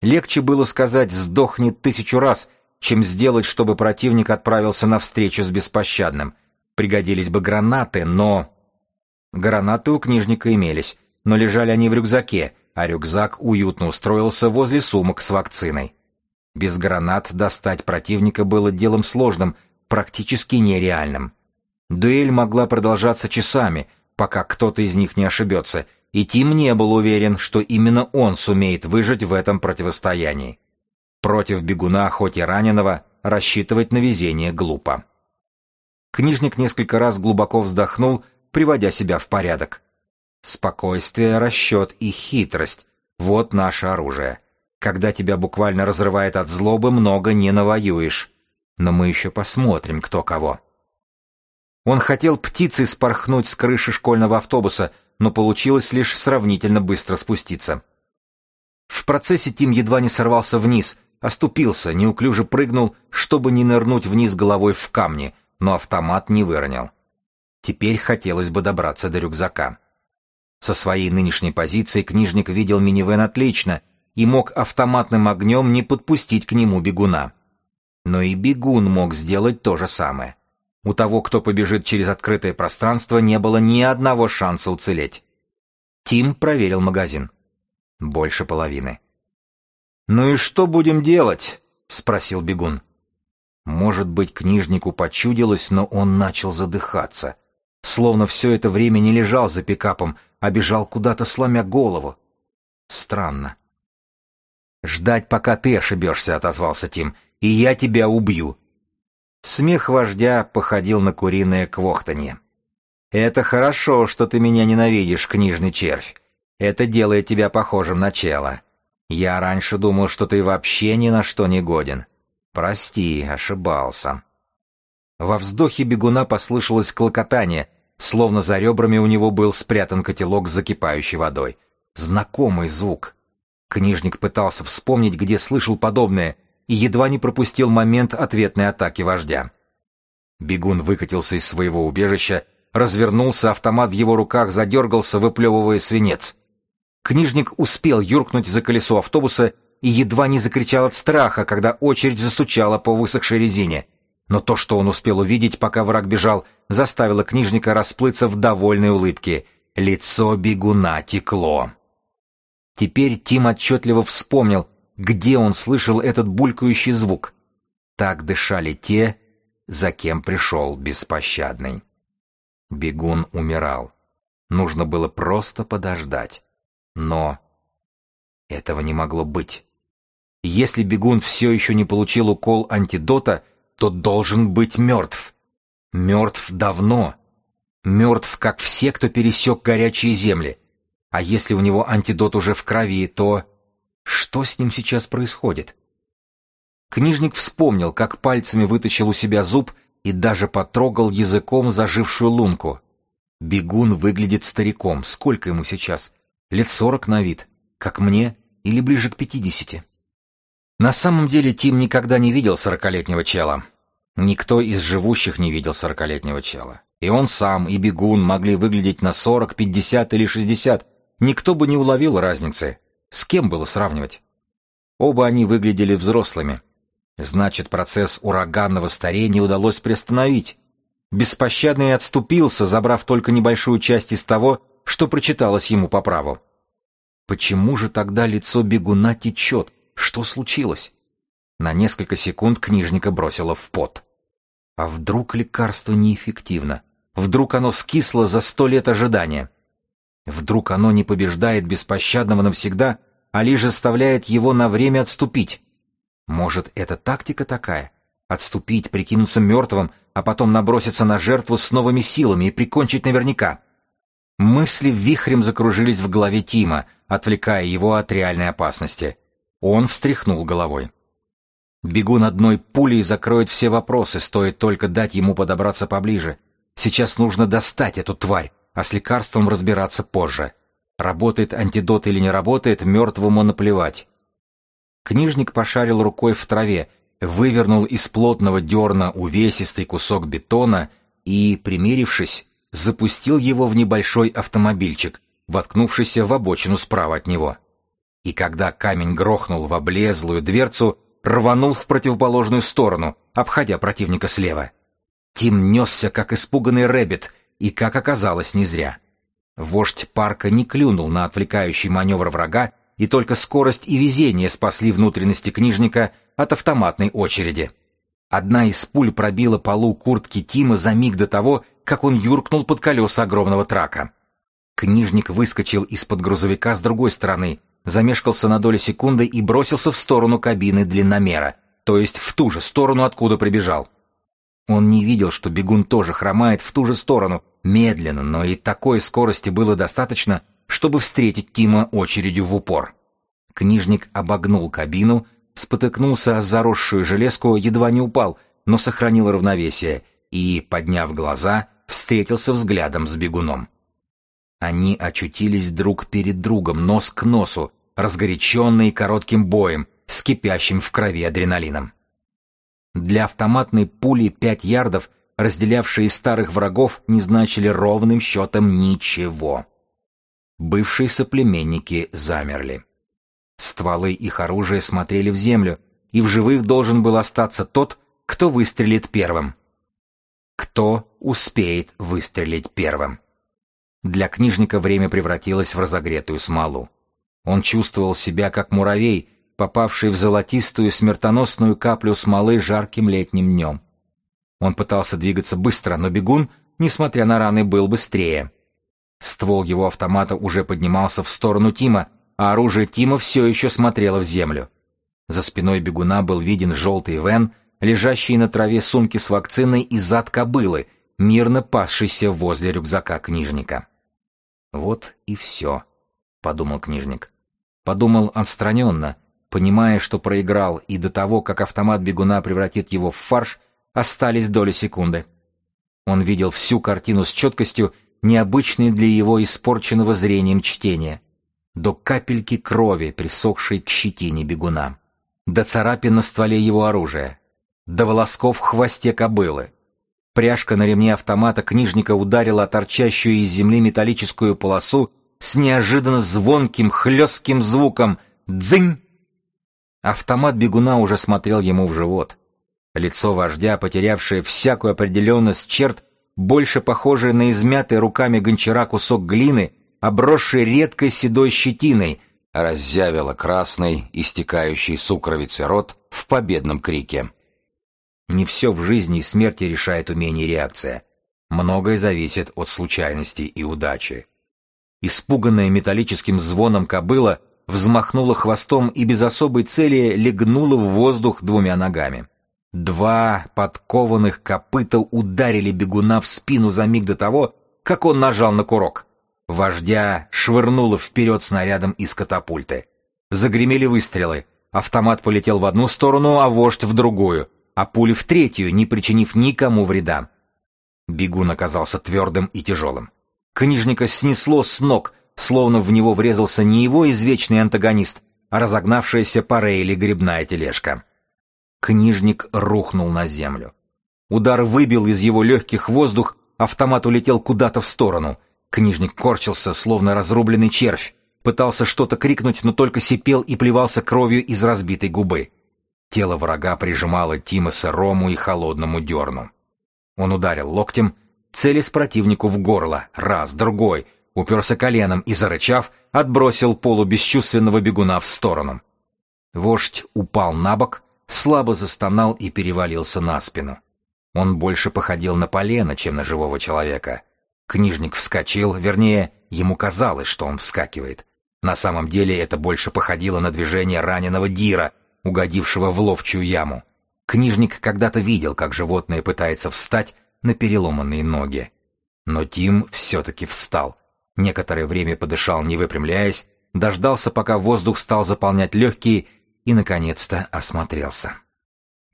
Легче было сказать «сдохни тысячу раз», чем сделать, чтобы противник отправился навстречу с беспощадным. Пригодились бы гранаты, но... Гранаты у книжника имелись, но лежали они в рюкзаке, а рюкзак уютно устроился возле сумок с вакциной. Без гранат достать противника было делом сложным, практически нереальным. Дуэль могла продолжаться часами, пока кто-то из них не ошибется, и Тим не был уверен, что именно он сумеет выжить в этом противостоянии. Против бегуна, хоть и раненого, рассчитывать на везение глупо. Книжник несколько раз глубоко вздохнул, приводя себя в порядок. Спокойствие, расчет и хитрость — вот наше оружие. Когда тебя буквально разрывает от злобы, много не навоюешь. Но мы еще посмотрим, кто кого. Он хотел птицей спорхнуть с крыши школьного автобуса, но получилось лишь сравнительно быстро спуститься. В процессе Тим едва не сорвался вниз, оступился, неуклюже прыгнул, чтобы не нырнуть вниз головой в камни, но автомат не выронил. Теперь хотелось бы добраться до рюкзака. Со своей нынешней позиции книжник видел минивэн отлично и мог автоматным огнем не подпустить к нему бегуна. Но и бегун мог сделать то же самое. У того, кто побежит через открытое пространство, не было ни одного шанса уцелеть. Тим проверил магазин. Больше половины. «Ну и что будем делать?» — спросил бегун. Может быть, книжнику почудилось, но он начал задыхаться. Словно все это время не лежал за пикапом, а бежал куда-то, сломя голову. Странно. «Ждать, пока ты ошибешься», — отозвался Тим, — «и я тебя убью». Смех вождя походил на куриное квохтанье. «Это хорошо, что ты меня ненавидишь, книжный червь. Это делает тебя похожим на чела. Я раньше думал, что ты вообще ни на что не годен. Прости, ошибался». Во вздохе бегуна послышалось клокотание, словно за ребрами у него был спрятан котелок с закипающей водой. Знакомый звук. Книжник пытался вспомнить, где слышал подобное, и едва не пропустил момент ответной атаки вождя. Бегун выкатился из своего убежища, развернулся, автомат в его руках задергался, выплевывая свинец. Книжник успел юркнуть за колесо автобуса и едва не закричал от страха, когда очередь застучала по высохшей резине — но то, что он успел увидеть, пока враг бежал, заставило книжника расплыться в довольной улыбке. Лицо бегуна текло. Теперь Тим отчетливо вспомнил, где он слышал этот булькающий звук. Так дышали те, за кем пришел беспощадный. Бегун умирал. Нужно было просто подождать. Но этого не могло быть. Если бегун все еще не получил укол антидота, то должен быть мертв. Мертв давно. Мертв, как все, кто пересек горячие земли. А если у него антидот уже в крови, то... Что с ним сейчас происходит? Книжник вспомнил, как пальцами вытащил у себя зуб и даже потрогал языком зажившую лунку. Бегун выглядит стариком. Сколько ему сейчас? Лет сорок на вид. Как мне? Или ближе к пятидесяти? На самом деле Тим никогда не видел сорокалетнего чела. Никто из живущих не видел сорокалетнего чела. И он сам, и бегун могли выглядеть на сорок, пятьдесят или шестьдесят. Никто бы не уловил разницы. С кем было сравнивать? Оба они выглядели взрослыми. Значит, процесс ураганного старения удалось приостановить. Беспощадный отступился, забрав только небольшую часть из того, что прочиталось ему по праву. Почему же тогда лицо бегуна течет? Что случилось? На несколько секунд книжника бросило в пот. А вдруг лекарство неэффективно? Вдруг оно скисло за сто лет ожидания? Вдруг оно не побеждает беспощадного навсегда, а лишь заставляет его на время отступить? Может, это тактика такая? Отступить, прикинуться мертвым, а потом наброситься на жертву с новыми силами и прикончить наверняка? Мысли вихрем закружились в голове Тима, отвлекая его от реальной опасности — он встряхнул головой. Бегун одной пулей закроет все вопросы, стоит только дать ему подобраться поближе. Сейчас нужно достать эту тварь, а с лекарством разбираться позже. Работает антидот или не работает, мертвому наплевать. Книжник пошарил рукой в траве, вывернул из плотного дерна увесистый кусок бетона и, примерившись, запустил его в небольшой автомобильчик, воткнувшийся в обочину справа от него. И когда камень грохнул в облезлую дверцу, рванул в противоположную сторону, обходя противника слева. Тим несся, как испуганный рэббит, и, как оказалось, не зря. Вождь парка не клюнул на отвлекающий маневр врага, и только скорость и везение спасли внутренности книжника от автоматной очереди. Одна из пуль пробила полу куртки Тима за миг до того, как он юркнул под колеса огромного трака. Книжник выскочил из-под грузовика с другой стороны, замешкался на долю секунды и бросился в сторону кабины длинномера, то есть в ту же сторону, откуда прибежал. Он не видел, что бегун тоже хромает в ту же сторону, медленно, но и такой скорости было достаточно, чтобы встретить Тима очередью в упор. Книжник обогнул кабину, спотыкнулся о заросшую железку, едва не упал, но сохранил равновесие и, подняв глаза, встретился взглядом с бегуном. Они очутились друг перед другом, нос к носу, разгоряченные коротким боем, с кипящим в крови адреналином. Для автоматной пули пять ярдов, разделявшие старых врагов, не значили ровным счетом ничего. Бывшие соплеменники замерли. Стволы их оружия смотрели в землю, и в живых должен был остаться тот, кто выстрелит первым. Кто успеет выстрелить первым? Для книжника время превратилось в разогретую смолу. Он чувствовал себя как муравей, попавший в золотистую смертоносную каплю смолы жарким летним днем. Он пытался двигаться быстро, но бегун, несмотря на раны, был быстрее. Ствол его автомата уже поднимался в сторону Тима, а оружие Тима все еще смотрело в землю. За спиной бегуна был виден желтый вен, лежащий на траве сумки с вакциной и зад кобылы, мирно пасшийся возле рюкзака книжника. «Вот и все», — подумал книжник. Подумал отстраненно, понимая, что проиграл, и до того, как автомат бегуна превратит его в фарш, остались доли секунды. Он видел всю картину с четкостью, необычной для его испорченного зрением чтения. До капельки крови, присохшей к щетине бегуна. До царапин на стволе его оружия. До волосков в хвосте кобылы. Пряжка на ремне автомата книжника ударила торчащую из земли металлическую полосу с неожиданно звонким, хлестким звуком «Дзынь!». Автомат бегуна уже смотрел ему в живот. Лицо вождя, потерявшее всякую определенность черт, больше похожее на измятый руками гончара кусок глины, обросший редкой седой щетиной, раззявило красный, истекающий сукровицей рот в победном крике. Не все в жизни и смерти решает умение реакция. Многое зависит от случайности и удачи. Испуганная металлическим звоном кобыла взмахнула хвостом и без особой цели легнула в воздух двумя ногами. Два подкованных копыта ударили бегуна в спину за миг до того, как он нажал на курок. Вождя швырнуло вперед снарядом из катапульты. Загремели выстрелы. Автомат полетел в одну сторону, а вождь в другую а пули в третью, не причинив никому вреда. Бегун оказался твердым и тяжелым. Книжника снесло с ног, словно в него врезался не его извечный антагонист, а разогнавшаяся по рейли грибная тележка. Книжник рухнул на землю. Удар выбил из его легких воздух, автомат улетел куда-то в сторону. Книжник корчился, словно разрубленный червь, пытался что-то крикнуть, но только сипел и плевался кровью из разбитой губы. Тело врага прижимало Тима сырому и холодному дерну. Он ударил локтем, целясь противнику в горло, раз, другой, уперся коленом и, зарычав, отбросил полубесчувственного бегуна в сторону. Вождь упал на бок, слабо застонал и перевалился на спину. Он больше походил на полено, чем на живого человека. Книжник вскочил, вернее, ему казалось, что он вскакивает. На самом деле это больше походило на движение раненого Дира, угодившего в ловчую яму. Книжник когда-то видел, как животное пытается встать на переломанные ноги. Но Тим все-таки встал. Некоторое время подышал, не выпрямляясь, дождался, пока воздух стал заполнять легкие, и, наконец-то, осмотрелся.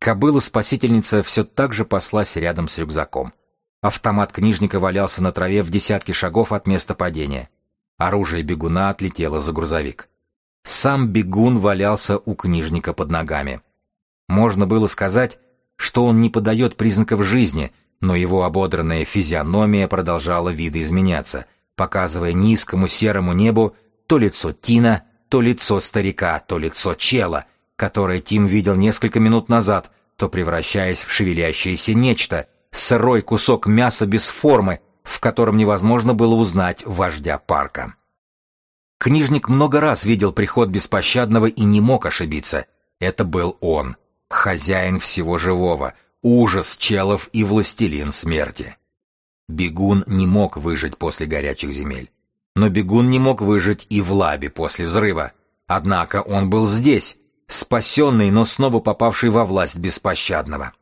Кобыла-спасительница все так же паслась рядом с рюкзаком. Автомат книжника валялся на траве в десятке шагов от места падения. Оружие бегуна отлетело за грузовик. Сам бегун валялся у книжника под ногами. Можно было сказать, что он не подает признаков жизни, но его ободранная физиономия продолжала видоизменяться, показывая низкому серому небу то лицо Тина, то лицо старика, то лицо чела, которое Тим видел несколько минут назад, то превращаясь в шевелящееся нечто, сырой кусок мяса без формы, в котором невозможно было узнать вождя парка. Книжник много раз видел приход беспощадного и не мог ошибиться. Это был он, хозяин всего живого, ужас челов и властелин смерти. Бегун не мог выжить после горячих земель. Но бегун не мог выжить и в лабе после взрыва. Однако он был здесь, спасенный, но снова попавший во власть беспощадного.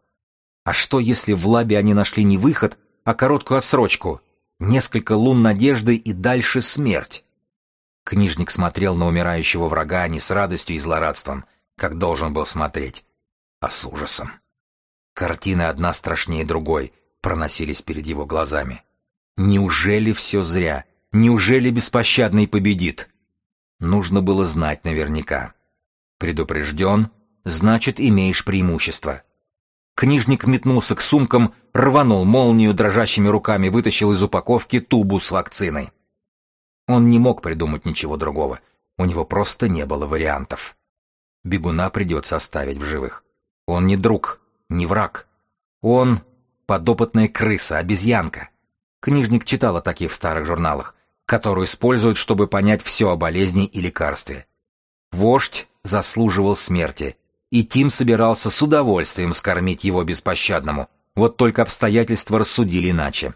А что, если в лабе они нашли не выход, а короткую отсрочку? Несколько лун надежды и дальше смерть. Книжник смотрел на умирающего врага не с радостью и злорадством, как должен был смотреть, а с ужасом. Картины одна страшнее другой проносились перед его глазами. Неужели все зря? Неужели беспощадный победит? Нужно было знать наверняка. Предупрежден, значит, имеешь преимущество. Книжник метнулся к сумкам, рванул молнию, дрожащими руками вытащил из упаковки тубу с вакциной. Он не мог придумать ничего другого. У него просто не было вариантов. Бегуна придется оставить в живых. Он не друг, не враг. Он подопытная крыса, обезьянка. Книжник читал о таких в старых журналах которую используют, чтобы понять все о болезни и лекарстве. Вождь заслуживал смерти, и Тим собирался с удовольствием скормить его беспощадному, вот только обстоятельства рассудили иначе.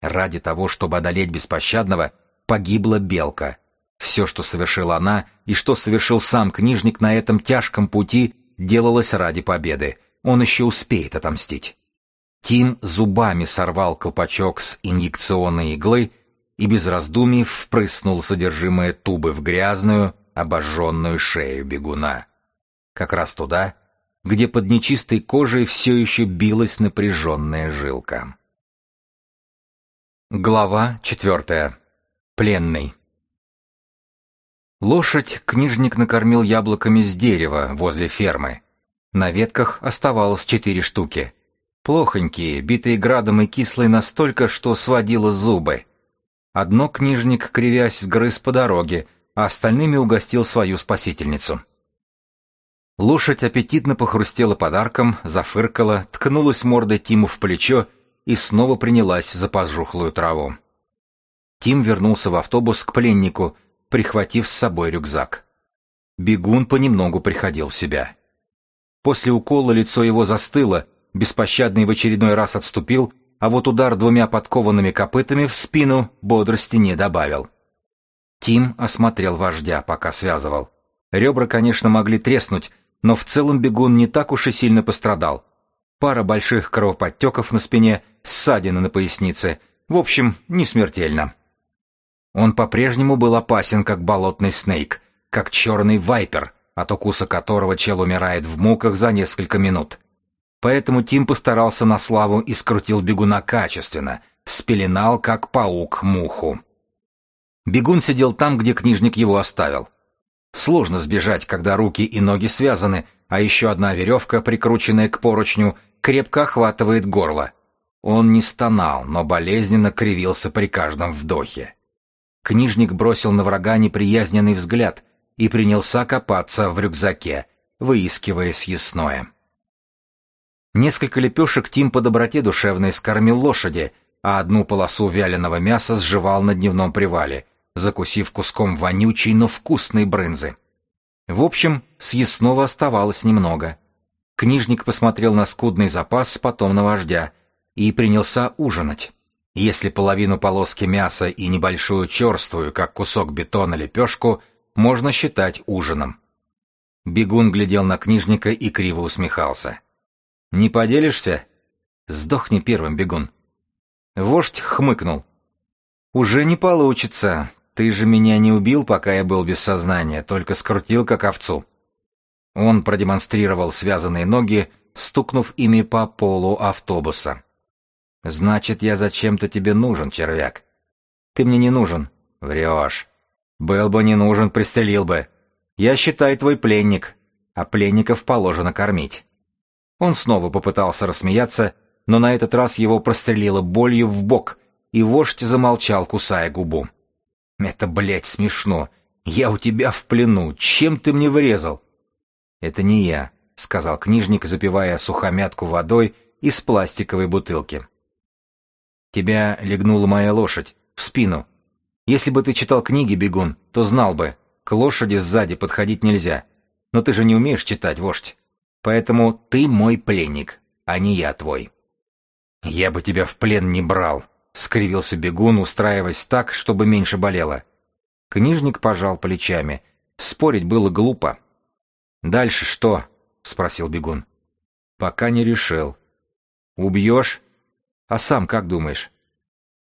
Ради того, чтобы одолеть беспощадного, погибла белка. Все, что совершила она, и что совершил сам книжник на этом тяжком пути, делалось ради победы. Он еще успеет отомстить. Тим зубами сорвал колпачок с инъекционной иглы и без раздумий впрыснул содержимое тубы в грязную, обожженную шею бегуна. Как раз туда, где под нечистой кожей все еще билась напряженная жилка. Глава четвертая. Пленный. Лошадь книжник накормил яблоками с дерева возле фермы. На ветках оставалось четыре штуки. Плохонькие, битые градом и кислые настолько, что сводило зубы. Одно книжник, кривясь, сгрыз по дороге, а остальными угостил свою спасительницу. Лошадь аппетитно похрустела подарком, зафыркала, ткнулась мордой Тиму в плечо и снова принялась за пожухлую траву. Тим вернулся в автобус к пленнику, прихватив с собой рюкзак. Бегун понемногу приходил в себя. После укола лицо его застыло, беспощадный в очередной раз отступил а вот удар двумя подкованными копытами в спину бодрости не добавил. Тим осмотрел вождя, пока связывал. Ребра, конечно, могли треснуть, но в целом бегун не так уж и сильно пострадал. Пара больших кровоподтеков на спине, ссадины на пояснице. В общем, не смертельно. Он по-прежнему был опасен, как болотный снейк, как черный вайпер, от укуса которого чел умирает в муках за несколько минут. Поэтому Тим постарался на славу и скрутил бегуна качественно, спеленал, как паук, муху. Бегун сидел там, где книжник его оставил. Сложно сбежать, когда руки и ноги связаны, а еще одна веревка, прикрученная к поручню, крепко охватывает горло. Он не стонал, но болезненно кривился при каждом вдохе. Книжник бросил на врага неприязненный взгляд и принялся копаться в рюкзаке, выискивая съестное. Несколько лепешек Тим по доброте душевной скормил лошади, а одну полосу вяленого мяса сживал на дневном привале, закусив куском вонючей, но вкусной брынзы. В общем, съестного оставалось немного. Книжник посмотрел на скудный запас, потом на вождя, и принялся ужинать. Если половину полоски мяса и небольшую черствую, как кусок бетона, лепешку, можно считать ужином. Бегун глядел на книжника и криво усмехался. Не поделишься? Сдохни первым, бегун. Вождь хмыкнул. Уже не получится. Ты же меня не убил, пока я был без сознания, только скрутил, как овцу. Он продемонстрировал связанные ноги, стукнув ими по полу автобуса. «Значит, я зачем-то тебе нужен, червяк. Ты мне не нужен. Врешь. Был бы не нужен, пристрелил бы. Я считай твой пленник, а пленников положено кормить. Он снова попытался рассмеяться, но на этот раз его прострелило болью в бок, и вождь замолчал, кусая губу. «Это, блядь, смешно. «Я у тебя в плену. Чем ты мне врезал?» «Это не я», — сказал книжник, запивая сухомятку водой из пластиковой бутылки. «Тебя легнула моя лошадь. В спину. Если бы ты читал книги, бегун, то знал бы, к лошади сзади подходить нельзя. Но ты же не умеешь читать, вождь. Поэтому ты мой пленник, а не я твой». «Я бы тебя в плен не брал», — скривился бегун, устраиваясь так, чтобы меньше болело. Книжник пожал плечами. Спорить было глупо. «Дальше что?» — спросил бегун. «Пока не решил». «Убьешь? А сам как думаешь?»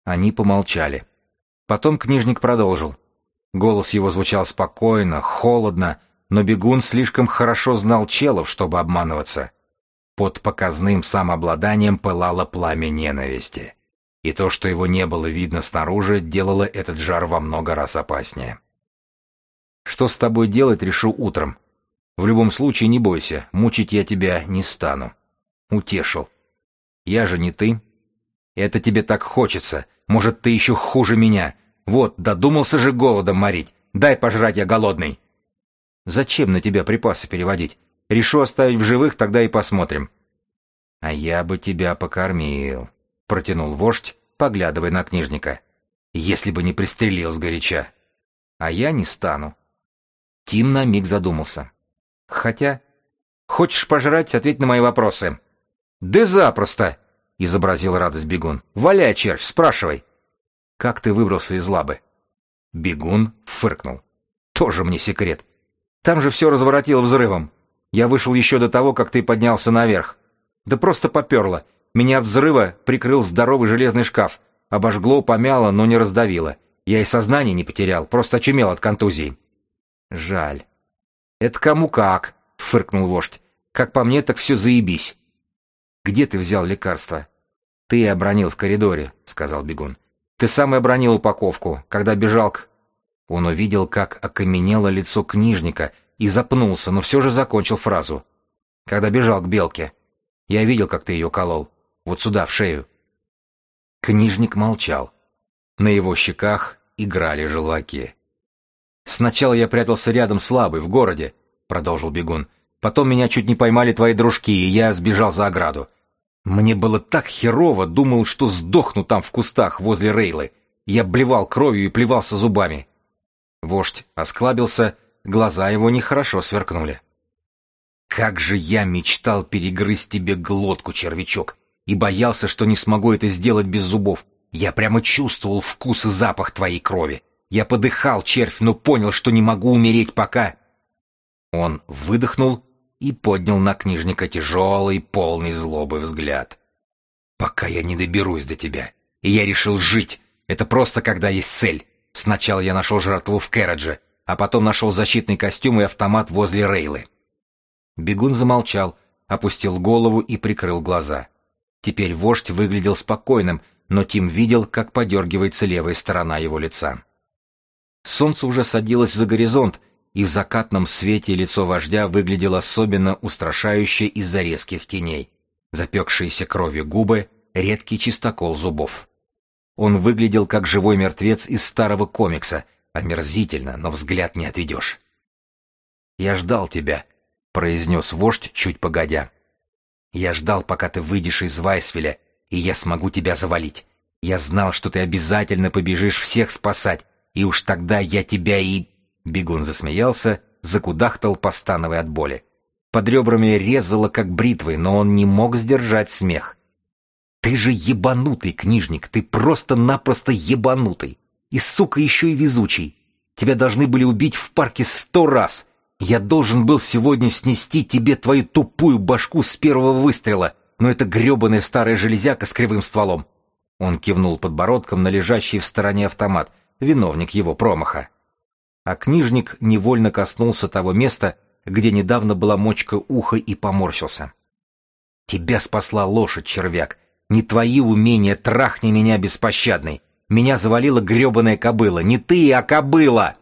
Они помолчали. Потом книжник продолжил. Голос его звучал спокойно, холодно, но бегун слишком хорошо знал челов, чтобы обманываться. Под показным самообладанием пылало пламя ненависти. И то, что его не было видно снаружи, делало этот жар во много раз опаснее. «Что с тобой делать, решу утром. В любом случае, не бойся, мучить я тебя не стану». Утешил. «Я же не ты. Это тебе так хочется. Может, ты еще хуже меня. Вот, додумался же голодом морить. Дай пожрать, я голодный». «Зачем на тебя припасы переводить? Решу оставить в живых, тогда и посмотрим. А я бы тебя покормил, протянул вождь, поглядывая на книжника. Если бы не пристрелил сгоряча. А я не стану. Тим на миг задумался. Хотя... Хочешь пожрать, ответь на мои вопросы. Да запросто, изобразил радость бегун. Валяй, червь, спрашивай. Как ты выбрался из лабы? Бегун фыркнул. Тоже мне секрет. Там же все разворотило взрывом. Я вышел еще до того, как ты поднялся наверх. Да просто поперло. Меня от взрыва прикрыл здоровый железный шкаф. Обожгло, помяло, но не раздавило. Я и сознание не потерял, просто очумел от контузии. Жаль. Это кому как, фыркнул вождь. Как по мне, так все заебись. Где ты взял лекарство? Ты обронил в коридоре, сказал бегун. Ты сам и обронил упаковку, когда бежал к... Он увидел, как окаменело лицо книжника, и запнулся, но все же закончил фразу. Когда бежал к белке. Я видел, как ты ее колол. Вот сюда, в шею. Книжник молчал. На его щеках играли желваки. «Сначала я прятался рядом слабый, в городе», — продолжил бегун. «Потом меня чуть не поймали твои дружки, и я сбежал за ограду. Мне было так херово, думал, что сдохну там в кустах возле Рейлы. Я блевал кровью и плевался зубами». Вождь осклабился Глаза его нехорошо сверкнули. «Как же я мечтал перегрызть тебе глотку, червячок, и боялся, что не смогу это сделать без зубов. Я прямо чувствовал вкус и запах твоей крови. Я подыхал, червь, но понял, что не могу умереть пока...» Он выдохнул и поднял на книжника тяжелый, полный злобы взгляд. «Пока я не доберусь до тебя. И я решил жить. Это просто когда есть цель. Сначала я нашел жертву в Кэрадже, а потом нашел защитный костюм и автомат возле Рейлы. Бегун замолчал, опустил голову и прикрыл глаза. Теперь вождь выглядел спокойным, но Тим видел, как подергивается левая сторона его лица. Солнце уже садилось за горизонт, и в закатном свете лицо вождя выглядело особенно устрашающе из-за резких теней, запекшиеся кровью губы, редкий чистокол зубов. Он выглядел как живой мертвец из старого комикса — Омерзительно, но взгляд не отведешь. «Я ждал тебя», — произнес вождь чуть погодя. «Я ждал, пока ты выйдешь из Вайсвеля, и я смогу тебя завалить. Я знал, что ты обязательно побежишь всех спасать, и уж тогда я тебя и...» Бегун засмеялся, закудахтал, постановая от боли. Под ребрами резало, как бритвой, но он не мог сдержать смех. «Ты же ебанутый, книжник, ты просто-напросто ебанутый! И, сука, еще и везучий. Тебя должны были убить в парке сто раз. Я должен был сегодня снести тебе твою тупую башку с первого выстрела, но это гребаная старая железяка с кривым стволом. Он кивнул подбородком на лежащий в стороне автомат, виновник его промаха. А книжник невольно коснулся того места, где недавно была мочка уха и поморщился. «Тебя спасла лошадь, червяк. Не твои умения, трахни меня беспощадный. Меня завалила гребаная кобыла. Не ты, а кобыла!»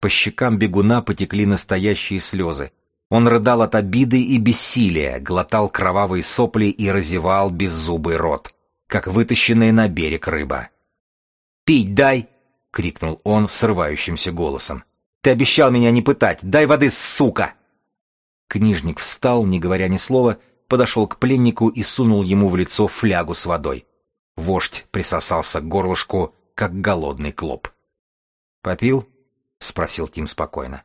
По щекам бегуна потекли настоящие слезы. Он рыдал от обиды и бессилия, глотал кровавые сопли и разевал беззубый рот, как вытащенная на берег рыба. «Пить дай!» — крикнул он срывающимся голосом. «Ты обещал меня не пытать! Дай воды, сука!» Книжник встал, не говоря ни слова, подошел к пленнику и сунул ему в лицо флягу с водой. Вождь присосался к горлышку, как голодный клоп. «Попил?» — спросил Тим спокойно.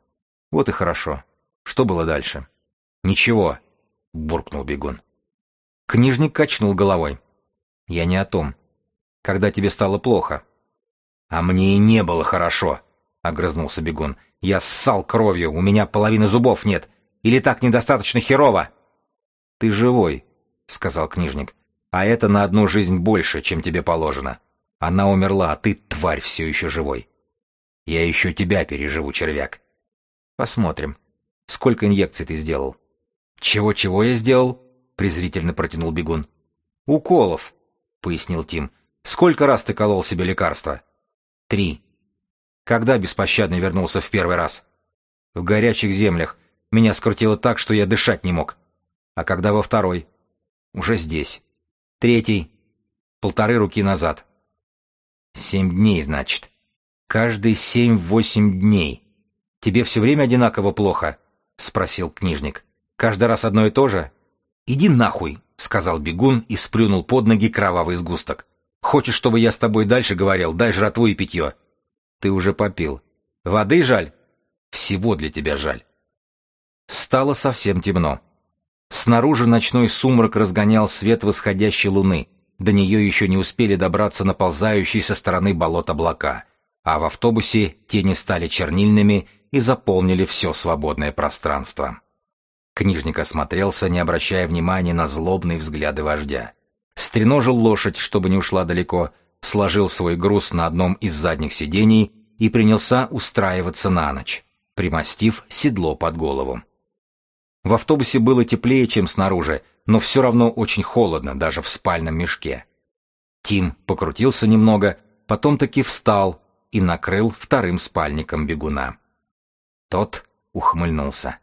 «Вот и хорошо. Что было дальше?» «Ничего», — буркнул бегун. Книжник качнул головой. «Я не о том. Когда тебе стало плохо?» «А мне и не было хорошо», — огрызнулся бегун. «Я ссал кровью, у меня половины зубов нет. Или так недостаточно херово?» «Ты живой», — сказал книжник. «А это на одну жизнь больше, чем тебе положено. Она умерла, а ты, тварь, все еще живой. Я еще тебя переживу, червяк. Посмотрим. Сколько инъекций ты сделал?» «Чего-чего я сделал?» — презрительно протянул бегун. «Уколов», — пояснил Тим. «Сколько раз ты колол себе лекарства?» «Три». «Когда беспощадный вернулся в первый раз?» «В горячих землях. Меня скрутило так, что я дышать не мог. А когда во второй? Уже здесь. Третий. Полторы руки назад. Семь дней, значит. Каждые семь-восемь дней. Тебе все время одинаково плохо? Спросил книжник. Каждый раз одно и то же? Иди нахуй, сказал бегун и сплюнул под ноги кровавый сгусток. Хочешь, чтобы я с тобой дальше говорил? Дай жратву и питье. Ты уже попил. Воды жаль? Всего для тебя жаль. Стало совсем темно. Снаружи ночной сумрак разгонял свет восходящей луны. До нее еще не успели добраться наползающие со стороны болот облака. А в автобусе тени стали чернильными и заполнили все свободное пространство. Книжник осмотрелся, не обращая внимания на злобные взгляды вождя. Стреножил лошадь, чтобы не ушла далеко, сложил свой груз на одном из задних сидений и принялся устраиваться на ночь, примостив седло под голову. В автобусе было теплее, чем снаружи, но все равно очень холодно, даже в спальном мешке. Тим покрутился немного, потом таки встал и накрыл вторым спальником бегуна. Тот ухмыльнулся.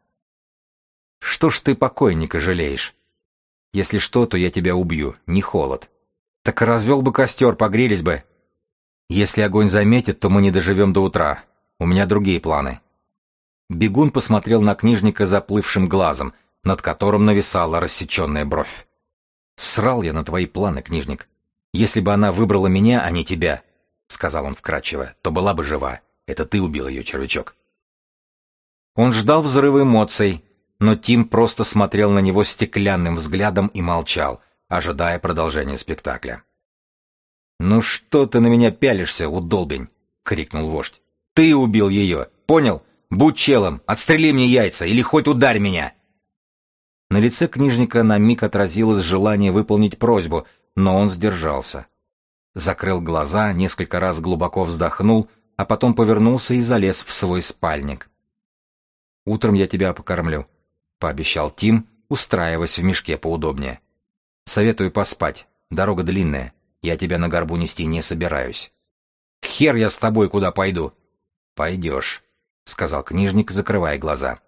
«Что ж ты покойника жалеешь? Если что, то я тебя убью, не холод. Так развел бы костер, погрелись бы. Если огонь заметит, то мы не доживем до утра. У меня другие планы». Бегун посмотрел на книжника заплывшим глазом, над которым нависала рассеченная бровь. «Срал я на твои планы, книжник. Если бы она выбрала меня, а не тебя, — сказал он вкрадчиво, — то была бы жива. Это ты убил ее, червячок». Он ждал взрыва эмоций, но Тим просто смотрел на него стеклянным взглядом и молчал, ожидая продолжения спектакля. «Ну что ты на меня пялишься, удолбень?» — крикнул вождь. «Ты убил ее, понял? Будь челом, отстрели мне яйца или хоть ударь меня!» На лице книжника на миг отразилось желание выполнить просьбу, но он сдержался. Закрыл глаза, несколько раз глубоко вздохнул, а потом повернулся и залез в свой спальник. «Утром я тебя покормлю», — пообещал Тим, устраиваясь в мешке поудобнее. «Советую поспать. Дорога длинная. Я тебя на горбу нести не собираюсь». «Хер я с тобой куда пойду?» «Пойдешь», — сказал книжник, закрывая глаза.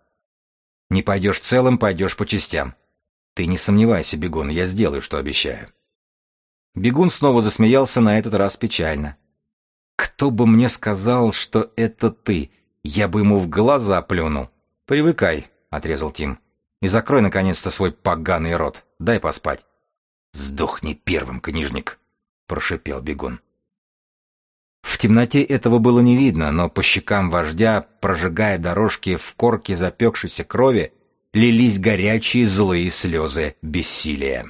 «Не пойдешь целым, пойдешь по частям. Ты не сомневайся, Бегун, я сделаю, что обещаю». Бегун снова засмеялся, на этот раз печально. «Кто бы мне сказал, что это ты? Я бы ему в глаза плюнул. Привыкай», — отрезал Тим. «И закрой, наконец-то, свой поганый рот. Дай поспать». «Сдохни первым, книжник», — прошипел Бегун. В темноте этого было не видно, но по щекам вождя, прожигая дорожки в корке запекшейся крови, лились горячие злые слезы бессилия.